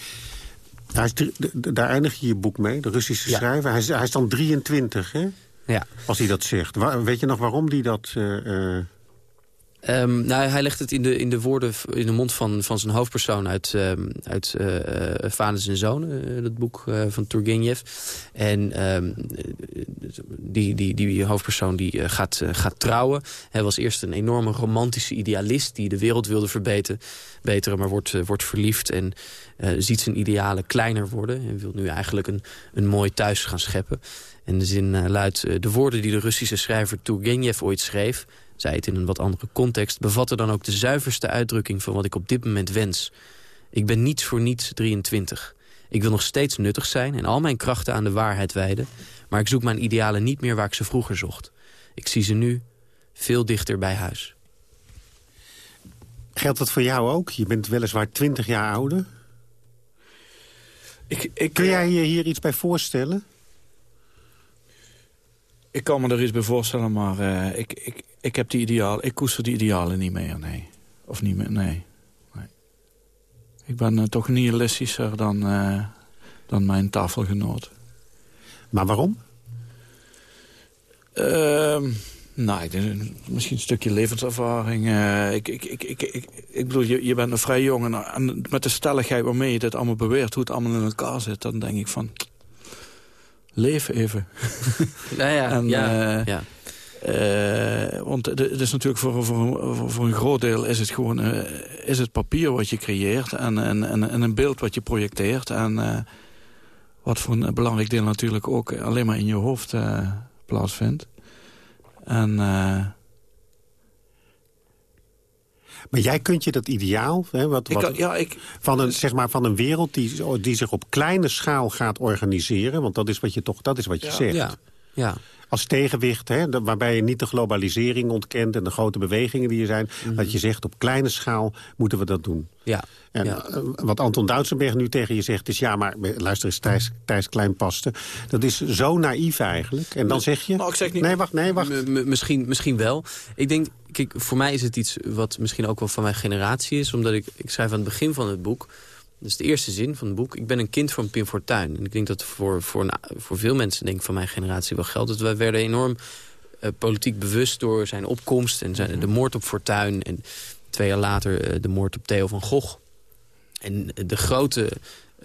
K: daar, daar eindig je je boek mee, de Russische schrijver. Hij is, hij is dan 23, hè?
M: Ja.
K: Als hij dat zegt. Weet je nog waarom hij dat... Uh,
M: Um, nou, hij legt het in de, in de woorden, in de mond van, van zijn hoofdpersoon uit, um, uit uh, en Zonen, uh, dat boek uh, van Turgenev. En um, die, die, die hoofdpersoon die gaat, gaat trouwen. Hij was eerst een enorme romantische idealist die de wereld wilde verbeteren, beteren, maar wordt, wordt verliefd en ziet zijn idealen kleiner worden. En wil nu eigenlijk een, een mooi thuis gaan scheppen. En de zin luidt, de woorden die de Russische schrijver Turgenev ooit schreef zei het in een wat andere context... bevatte dan ook de zuiverste uitdrukking van wat ik op dit moment wens. Ik ben niets voor niets 23. Ik wil nog steeds nuttig zijn en al mijn krachten aan de waarheid wijden... maar ik zoek mijn idealen niet meer waar ik ze vroeger zocht. Ik zie ze nu veel dichter bij huis.
K: Geldt dat voor jou ook? Je bent weliswaar 20 jaar ouder.
L: Ik, ik,
K: Kun jij je hier iets bij voorstellen?
L: Ik kan me er iets bij voorstellen, maar uh, ik, ik, ik heb die idealen, ik koester die idealen niet meer, nee. Of niet meer, nee. nee. Ik ben uh, toch nihilistischer dan, uh, dan mijn tafelgenoot.
K: Maar waarom?
L: Uh, nou, misschien een stukje levenservaring. Ik, ik, ik, ik, ik, ik bedoel, je, je bent een vrij jong en, en met de stelligheid waarmee je dit allemaal beweert... hoe het allemaal in elkaar zit, dan denk ik van leef even.
M: Nou ja, en, ja, uh, ja.
L: Uh, want het is natuurlijk voor, voor, voor, een groot deel is het gewoon uh, is het papier wat je creëert en, en, en, en een beeld wat je projecteert. En wat voor een belangrijk deel natuurlijk ook alleen maar in je hoofd plaatsvindt. En
K: maar jij kunt je dat ideaal, hè, wat, wat
L: ik, ja, ik,
K: van, een, zeg maar, van een wereld die, die zich op kleine schaal gaat organiseren... want dat is wat je toch dat is wat je
M: ja,
K: zegt.
M: Ja, ja.
K: Als tegenwicht, hè, waarbij je niet de globalisering ontkent... en de grote bewegingen die er zijn. Mm -hmm. Dat je zegt, op kleine schaal moeten we dat doen.
M: Ja.
K: En
M: ja.
K: uh, wat Anton Duitsenberg nu tegen je zegt is... ja, maar luister eens, Thijs, Thijs Kleinpaste. Dat is zo naïef eigenlijk. En dan zeg je...
L: Nou, ik zeg niet...
K: Nee, wacht, nee, wacht.
M: Misschien, misschien wel. Ik denk, kijk, voor mij is het iets wat misschien ook wel van mijn generatie is. Omdat ik, ik schrijf aan het begin van het boek... Dat is de eerste zin van het boek. Ik ben een kind van Pim Fortuyn. En ik denk dat voor, voor, een, voor veel mensen denk ik, van mijn generatie wel geldt. Dat wij werden enorm uh, politiek bewust door zijn opkomst. En zijn, de moord op Fortuyn. En twee jaar later uh, de moord op Theo van Gogh. En de grote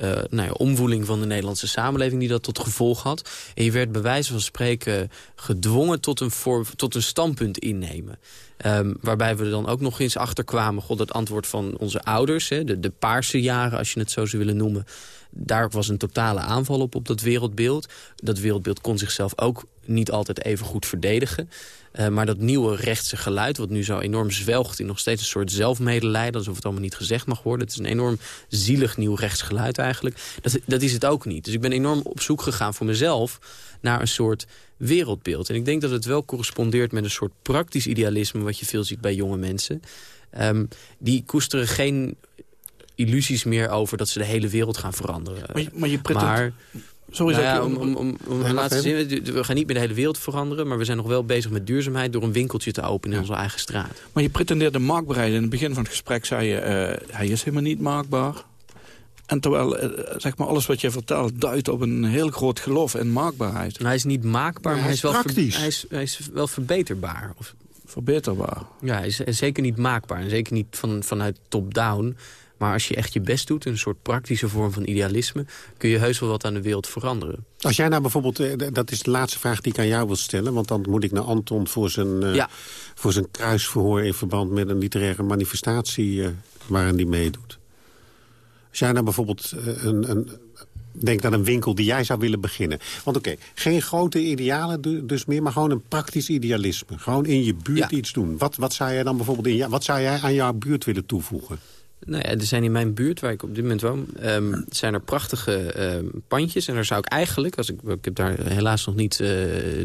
M: uh, nou ja, omvoeling van de Nederlandse samenleving die dat tot gevolg had. En je werd bij wijze van spreken gedwongen tot een, tot een standpunt innemen. Um, waarbij we er dan ook nog eens achterkwamen... God, het antwoord van onze ouders, hè, de, de paarse jaren als je het zo zou willen noemen... daar was een totale aanval op, op dat wereldbeeld. Dat wereldbeeld kon zichzelf ook niet altijd even goed verdedigen. Uh, maar dat nieuwe rechtse geluid, wat nu zo enorm zwelgt... in nog steeds een soort zelfmedelijden, alsof het allemaal niet gezegd mag worden. Het is een enorm zielig nieuw rechtsgeluid eigenlijk. Dat, dat is het ook niet. Dus ik ben enorm op zoek gegaan voor mezelf... naar een soort wereldbeeld. En ik denk dat het wel correspondeert met een soort praktisch idealisme... wat je veel ziet bij jonge mensen. Um, die koesteren geen illusies meer over dat ze de hele wereld gaan veranderen.
L: Maar je, maar je
M: maar,
L: Sorry,
M: nou ja, om, om, om, om laten zien, we gaan niet meer de hele wereld veranderen... maar we zijn nog wel bezig met duurzaamheid... door een winkeltje te openen in onze eigen straat.
L: Maar je pretendeerde maakbaarheid. In het begin van het gesprek zei je... Uh, hij is helemaal niet maakbaar. En terwijl uh, zeg maar, alles wat je vertelt duidt op een heel groot geloof in maakbaarheid.
M: Nou, hij is niet maakbaar, maar hij is, wel
K: praktisch.
M: hij, is, hij is wel verbeterbaar. Of,
L: verbeterbaar?
M: Ja, hij is, is zeker niet maakbaar. En zeker niet van, vanuit top-down... Maar als je echt je best doet, een soort praktische vorm van idealisme... kun je heus wel wat aan de wereld veranderen.
K: Als jij nou bijvoorbeeld, dat is de laatste vraag die ik aan jou wil stellen... want dan moet ik naar Anton voor zijn, uh,
M: ja.
K: voor zijn kruisverhoor... in verband met een literaire manifestatie uh, waarin die meedoet. Als jij nou bijvoorbeeld een, een, denkt aan een winkel die jij zou willen beginnen. Want oké, okay, geen grote idealen dus meer, maar gewoon een praktisch idealisme. Gewoon in je buurt ja. iets doen. Wat, wat zou jij dan bijvoorbeeld in, wat zou jij aan jouw buurt willen toevoegen?
M: Nou ja, er zijn in mijn buurt, waar ik op dit moment woon... Um, zijn er prachtige um, pandjes. En daar zou ik eigenlijk, als ik, ik heb daar helaas nog niet uh,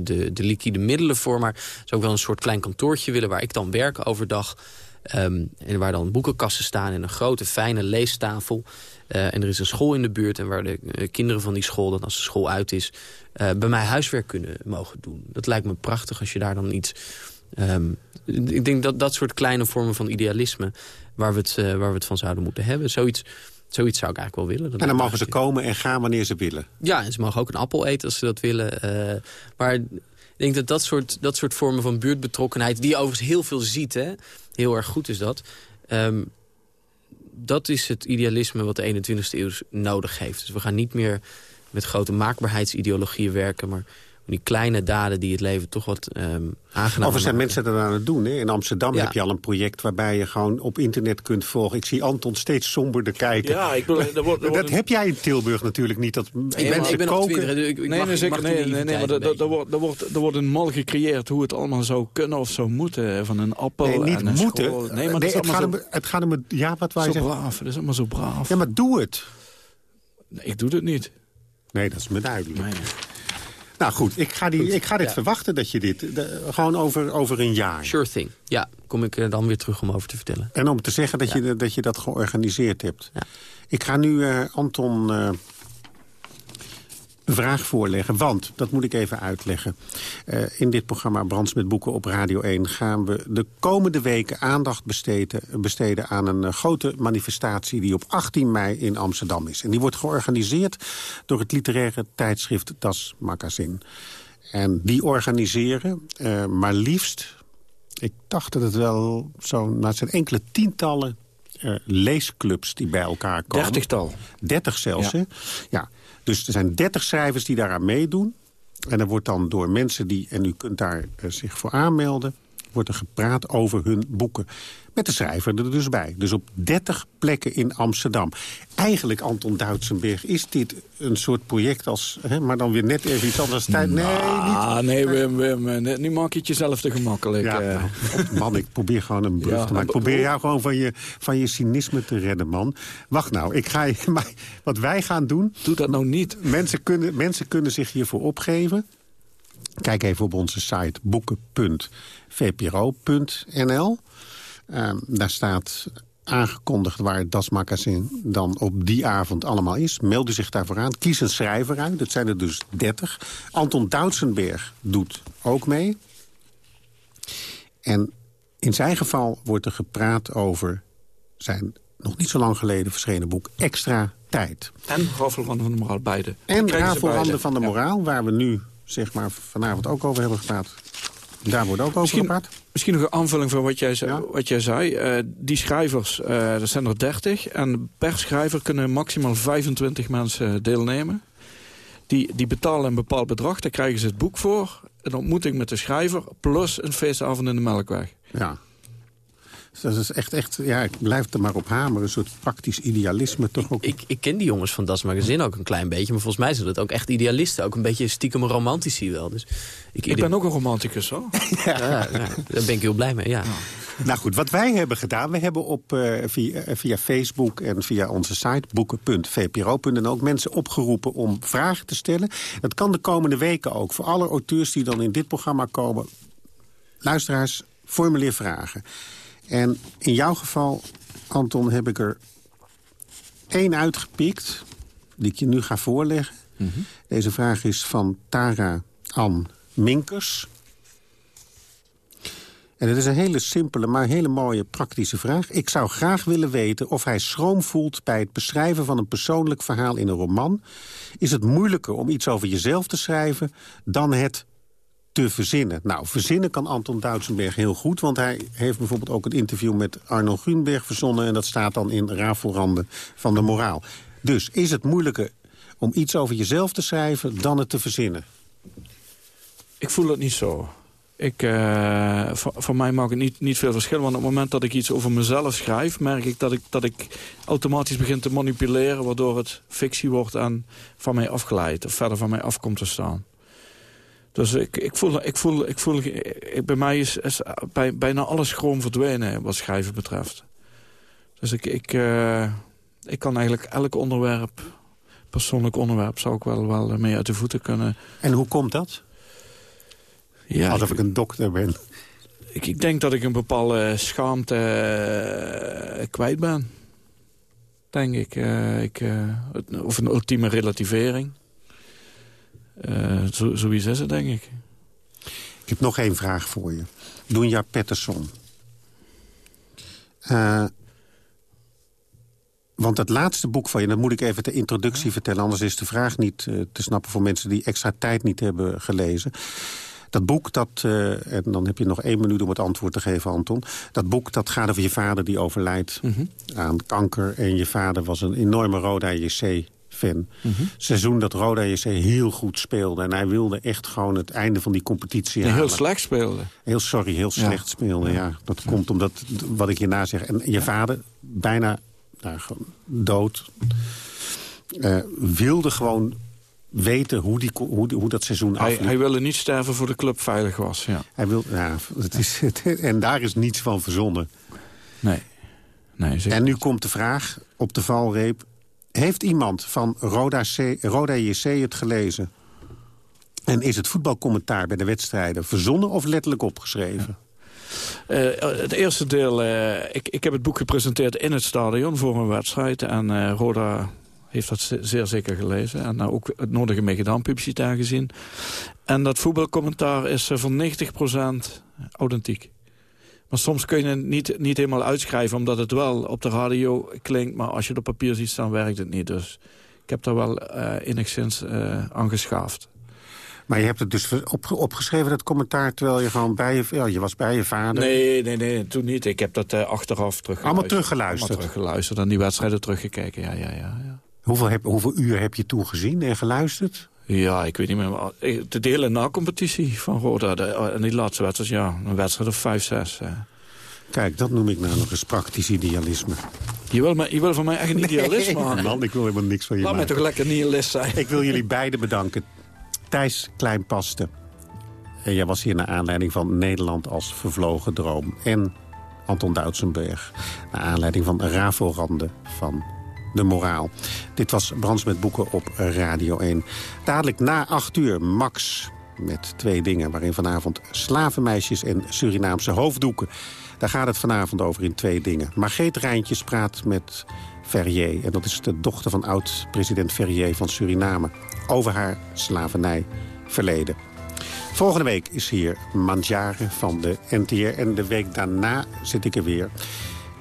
M: de, de liquide middelen voor... maar zou ik wel een soort klein kantoortje willen... waar ik dan werk overdag. Ehm, en waar dan boekenkassen staan en een grote fijne leestafel. Uh, en er is een school in de buurt en waar de uh, kinderen van die school... dan als de school uit is, bij mij huiswerk kunnen mogen doen. Dat lijkt me prachtig als je daar dan iets... Ik denk dat dat soort kleine vormen van idealisme... waar we het, waar we het van zouden moeten hebben. Zoiets, zoiets zou ik eigenlijk wel willen.
K: En dan mogen ze komen en gaan wanneer ze willen.
M: Ja, en ze mogen ook een appel eten als ze dat willen. maar ik denk dat dat soort, dat soort vormen van buurtbetrokkenheid... die je overigens heel veel ziet, hè, heel erg goed is dat... Um, dat is het idealisme wat de 21e eeuw nodig heeft. Dus we gaan niet meer met grote maakbaarheidsideologieën werken... maar die kleine daden die het leven toch wat um, aangenaam
K: Of er zijn mensen dat aan het doen. Hè? In Amsterdam ja. heb je al een project waarbij je gewoon op internet kunt volgen. Ik zie Anton steeds somberder kijken.
L: Ja, ik bedoel, er wordt, er
K: dat heb jij in Tilburg natuurlijk niet. Dat
M: ik
K: mensen
M: ik ben
K: koken.
M: Twitter, ik, ik
L: nee,
M: mag,
L: nee, zeker, nee, nee, nee, maar er, wordt, er, wordt, er wordt een mal gecreëerd hoe het allemaal zou kunnen of zou moeten. Van een appel
K: nee, niet
L: en een
K: moeten.
L: School. Nee, maar
K: nee,
L: het,
K: het, gaat om, het gaat om... Ja, wat wij
L: zo
K: zeggen.
L: braaf. Het is allemaal zo braaf.
K: Ja, maar doe het.
L: Nee, ik doe het niet.
K: Nee, dat is me duidelijk.
L: Nee.
K: Nou goed, ik ga, die, ik ga dit ja. verwachten dat je dit... De, gewoon over, over een jaar.
M: Sure thing. Ja, kom ik er dan weer terug om over te vertellen.
K: En om te zeggen dat, ja. je, dat je dat georganiseerd hebt.
M: Ja.
K: Ik ga nu uh, Anton uh, een vraag voorleggen. Want, dat moet ik even uitleggen. Uh, in dit programma Brands met Boeken op Radio 1... gaan we de komende weken aandacht besteden, besteden aan een grote manifestatie... die op 18 mei in Amsterdam is. En die wordt georganiseerd door het literaire tijdschrift Das Magazin. En die organiseren uh, maar liefst... ik dacht dat het wel zo... Nou, zijn enkele tientallen leesclubs die bij elkaar komen.
L: Dertigtal.
K: Dertig zelfs, ja. hè? Ja. Dus er zijn dertig schrijvers die daaraan meedoen. En er wordt dan door mensen die, en u kunt daar uh, zich voor aanmelden... wordt er gepraat over hun boeken. Met de schrijver er dus bij. Dus op 30 plekken in Amsterdam. Eigenlijk, Anton Duitsenberg, is dit een soort project als... Hè, maar dan weer net even iets anders. Tijd. Nee,
L: nah,
K: niet.
L: Nee, Wim, Wim, nu maak je het jezelf te gemakkelijk.
K: Ja,
L: uh.
K: nou, man, ik probeer gewoon een brug ja, te maken. Ik probeer jou gewoon van je, van je cynisme te redden, man. Wacht nou, ik ga je, maar wat wij gaan doen...
L: Doe dat nou niet.
K: Mensen kunnen, mensen kunnen zich hiervoor opgeven. Kijk even op onze site boeken.vpro.nl. Uh, daar staat aangekondigd waar het Das Magazine dan op die avond allemaal is. Meld u zich daarvoor aan. Kies een schrijver uit. Dat zijn er dus 30. Anton Doutsenberg doet ook mee. En in zijn geval wordt er gepraat over zijn nog niet zo lang geleden verschenen boek Extra Tijd.
L: En Raffelranden van de Moraal, beide.
K: En Raffelranden van de Moraal, waar we nu zeg maar, vanavond ook over hebben gepraat. Daar wordt ook over
L: misschien,
K: gepraat.
L: Misschien nog een aanvulling van wat jij, ja. wat jij zei. Uh, die schrijvers, uh, er zijn er 30. En per schrijver kunnen maximaal 25 mensen deelnemen. Die, die betalen een bepaald bedrag, daar krijgen ze het boek voor. Een ontmoeting met de schrijver, plus een feestavond in de Melkweg.
K: Ja. Dat is echt, echt, ja, ik blijf er maar op hameren. Een soort praktisch idealisme toch ook.
M: Ik, ik ken die jongens van Das Magazine ook een klein beetje. Maar volgens mij zijn dat ook echt idealisten. Ook een beetje stiekem romantici wel. Dus
L: ik, ik ben ook een romanticus, hoor.
M: ja. Ja, ja, daar ben ik heel blij mee, ja.
K: Nou goed, wat wij hebben gedaan... we hebben op, uh, via, via Facebook en via onze site boeken.vpro.nl ook mensen opgeroepen om vragen te stellen. Dat kan de komende weken ook. Voor alle auteurs die dan in dit programma komen... luisteraars, formuleer vragen. En in jouw geval, Anton, heb ik er één uitgepikt... die ik je nu ga voorleggen. Mm -hmm. Deze vraag is van Tara Ann Minkers. En het is een hele simpele, maar hele mooie praktische vraag. Ik zou graag willen weten of hij schroom voelt bij het beschrijven van een persoonlijk verhaal in een roman. Is het moeilijker om iets over jezelf te schrijven dan het te verzinnen. Nou, verzinnen kan Anton Duitsenberg heel goed... want hij heeft bijvoorbeeld ook een interview met Arno Grunberg verzonnen... en dat staat dan in Rafelranden van de Moraal. Dus is het moeilijker om iets over jezelf te schrijven dan het te verzinnen?
L: Ik voel het niet zo. Ik, voor, voor, mij maakt het niet, niet veel verschil. Want op het moment dat ik iets over mezelf schrijf... merk ik dat ik, dat ik automatisch begin te manipuleren... waardoor het fictie wordt en van mij afgeleid... of verder van mij af komt te staan. Dus ik, ik voel, ik voel, ik voel ik, bij mij is, is bij, bijna alles schroom verdwenen wat schrijven betreft. Dus ik, ik, uh, ik kan eigenlijk elk onderwerp, persoonlijk onderwerp, zou ik wel, wel mee uit de voeten kunnen.
K: En hoe komt dat?
L: Ja,
K: Alsof ik een dokter ben.
L: ik, ik denk dat ik een bepaalde schaamte eh, kwijt ben. Denk ik. eh, ik eh, of een ultieme relativering. Eh, zo, zoiets is het, denk ik.
K: Ik heb nog één vraag voor je. Dunja Pettersson. Eh, want het laatste boek van je, dat moet ik even de introductie vertellen... anders is de vraag niet eh, te snappen voor mensen die extra tijd niet hebben gelezen. Dat boek, dat, en dan heb je nog één minuut om het antwoord te geven, Anton. Dat boek, dat gaat over je vader die overlijdt aan kanker. En je vader was een enorme JC-fan. Seizoen dat Roda JC heel goed speelde. En hij wilde echt gewoon het einde van die competitie
L: Die heel
K: halen.
L: slecht speelde.
K: Heel sorry, heel
L: Ja.
K: slecht speelde, ja. Dat komt omdat, wat ik hierna zeg... En je vader, bijna nou, gewoon dood... eh, wilde gewoon weten hoe, die, hoe, hoe dat seizoen
L: Hij,
K: afliep.
L: hij wilde niet sterven voor de club veilig was, ja.
K: Hij wil, ja, het is, en daar is niets van verzonnen.
L: Nee. nee
K: en nu komt de vraag op de valreep. Heeft iemand van Roda, Roda JC het gelezen? En is het voetbalcommentaar bij de wedstrijden verzonnen of letterlijk opgeschreven?
L: Eh, het eerste deel, eh, ik, ik heb het boek gepresenteerd in het stadion voor een wedstrijd. En eh, Roda heeft dat ze- zeer zeker gelezen. En ook het nodige mee gedaan, publicitair gezien. En dat voetbalcommentaar is eh, van 90% authentiek. Maar soms kun je het niet, niet helemaal uitschrijven... omdat het wel op de radio klinkt... maar als je het op papier ziet staan, werkt het niet. Dus ik heb daar wel eh enigszins eh aan geschaafd.
K: Maar je hebt het dus op, opgeschreven, dat commentaar... terwijl je gewoon bij je, ja, je was bij je vader.
L: Nee, nee, nee, toen niet. Ik heb dat eh, achteraf teruggeluisterd.
K: Allemaal teruggeluisterd?
L: Allemaal teruggeluisterd en die wedstrijden teruggekeken, ja, ja, ja. ja.
K: Hoeveel, heb, hoeveel uur heb je toen gezien en geluisterd?
L: Ja, ik weet niet meer. maar, eh, De delen na competitie van Roda. De, en die laatste wedstrijd, ja, een wedstrijd of vijf, zes. eh.
K: Kijk, dat noem ik nou nog eens praktisch idealisme.
L: Je wil, me, je wil van mij echt een idealisme
K: Nee, man, ik wil helemaal niks van je
L: Laat mij toch lekker nihilist zijn.
K: Ik wil jullie beiden bedanken. Thijs Kleinpaste. En jij was hier naar aanleiding van Nederland als vervlogen droom. En Anton Doutsenberg. Naar aanleiding van Ravorande van De Moraal. Dit was Brands met Boeken op Radio 1. Dadelijk na acht uur Max met twee dingen... waarin vanavond slavenmeisjes en Surinaamse hoofddoeken. Daar gaat het vanavond over in twee dingen. Margreet Rijntjes praat met Ferrier. En dat is de dochter van oud-president Ferrier van Suriname. Over haar slavernijverleden. Volgende week is hier Mandjaren van de NTR. En de week daarna zit ik er weer.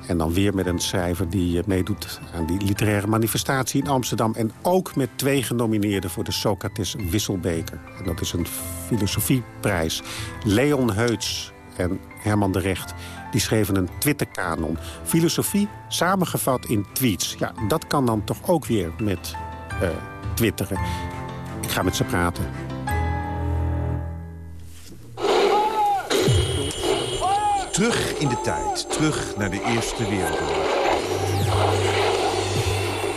K: En dan weer met een schrijver die eh, meedoet aan die literaire manifestatie in Amsterdam. En ook met twee genomineerden voor de Socrates Wisselbeker. En dat is een filosofieprijs. Leon Heuts en Herman de Recht die schreven een Twitterkanon. Filosofie samengevat in tweets. Ja, dat kan dan toch ook weer met eh, twitteren. Ik ga met ze praten.
P: Terug in de tijd. Terug naar de Eerste Wereldoorlog.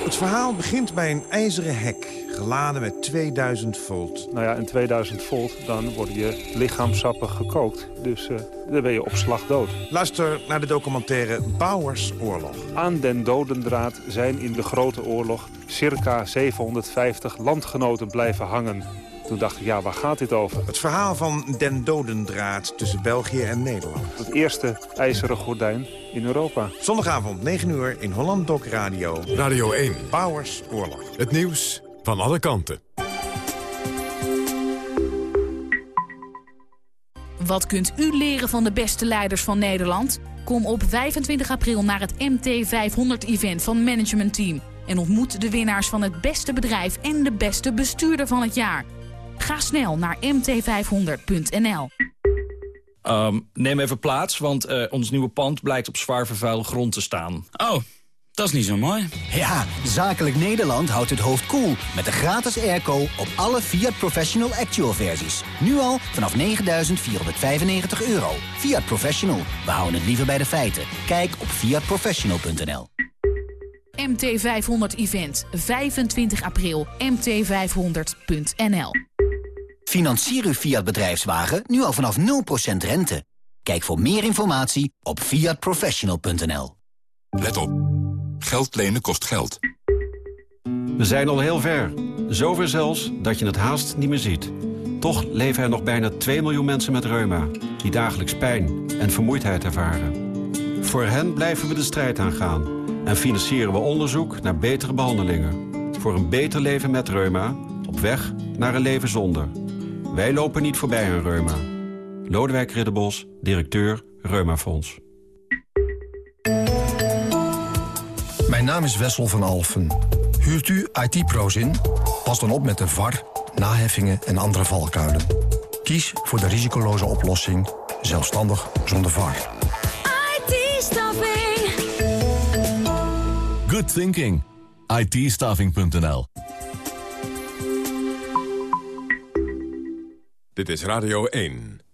P: Het verhaal begint bij een ijzeren hek, geladen met 2000 volt.
Q: Nou ja, in 2000 volt, dan worden je lichaamsappen gekookt. Dus eh, dan ben je op slag dood.
P: Luister naar de documentaire Bouwers Oorlog.
Q: Aan den dodendraad zijn in de Grote Oorlog circa 750 landgenoten blijven hangen. Toen dacht ik, ja, waar gaat dit over?
P: Het verhaal van den dodendraad tussen België en Nederland.
Q: Het eerste ijzeren gordijn in Europa.
P: Zondagavond 9 uur in Holland Doc Radio.
J: Radio 1.
P: Bouwers Oorlog.
J: Het nieuws van alle kanten.
R: Wat kunt u leren van de beste leiders van Nederland? Kom op 25 april naar het MT500-event van Management Team... en ontmoet de winnaars van het beste bedrijf en de beste bestuurder van het jaar. Ga snel naar mt500.nl.
S: Ehm, neem even plaats, want eh, ons nieuwe pand blijkt op zwaar vervuilde grond te staan.
T: Oh, dat is niet zo mooi.
U: Ja, Zakelijk Nederland houdt het hoofd koel cool met de gratis airco op alle Fiat Professional Actual versies. Nu al vanaf 9.495 euro. Fiat Professional, we houden het liever bij de feiten. Kijk op fiatprofessional.nl.
R: MT500-event, 25 april, mt500.nl.
U: Financier uw Fiat bedrijfswagen nu al vanaf 0% rente. Kijk voor meer informatie op fiatprofessional.nl.
E: Let op. Geld lenen kost geld.
V: We zijn al heel ver. Zover zelfs dat je het haast niet meer ziet. Toch leven er nog bijna 2 miljoen mensen met reuma... die dagelijks pijn en vermoeidheid ervaren. Voor hen blijven we de strijd aangaan en financieren we onderzoek naar betere behandelingen. Voor een beter leven met reuma, op weg naar een leven zonder. Wij lopen niet voorbij aan reuma. Lodewijk Ridderbos, directeur Reumafonds.
W: Mijn naam is Wessel van Alfen. Huurt u IT-pro's in? Pas dan op met de VAR, naheffingen en andere valkuilen. Kies voor de risicoloze oplossing, zelfstandig zonder VAR.
I: IT-staffing.
X: Good thinking. it
J: Dit is Radio 1.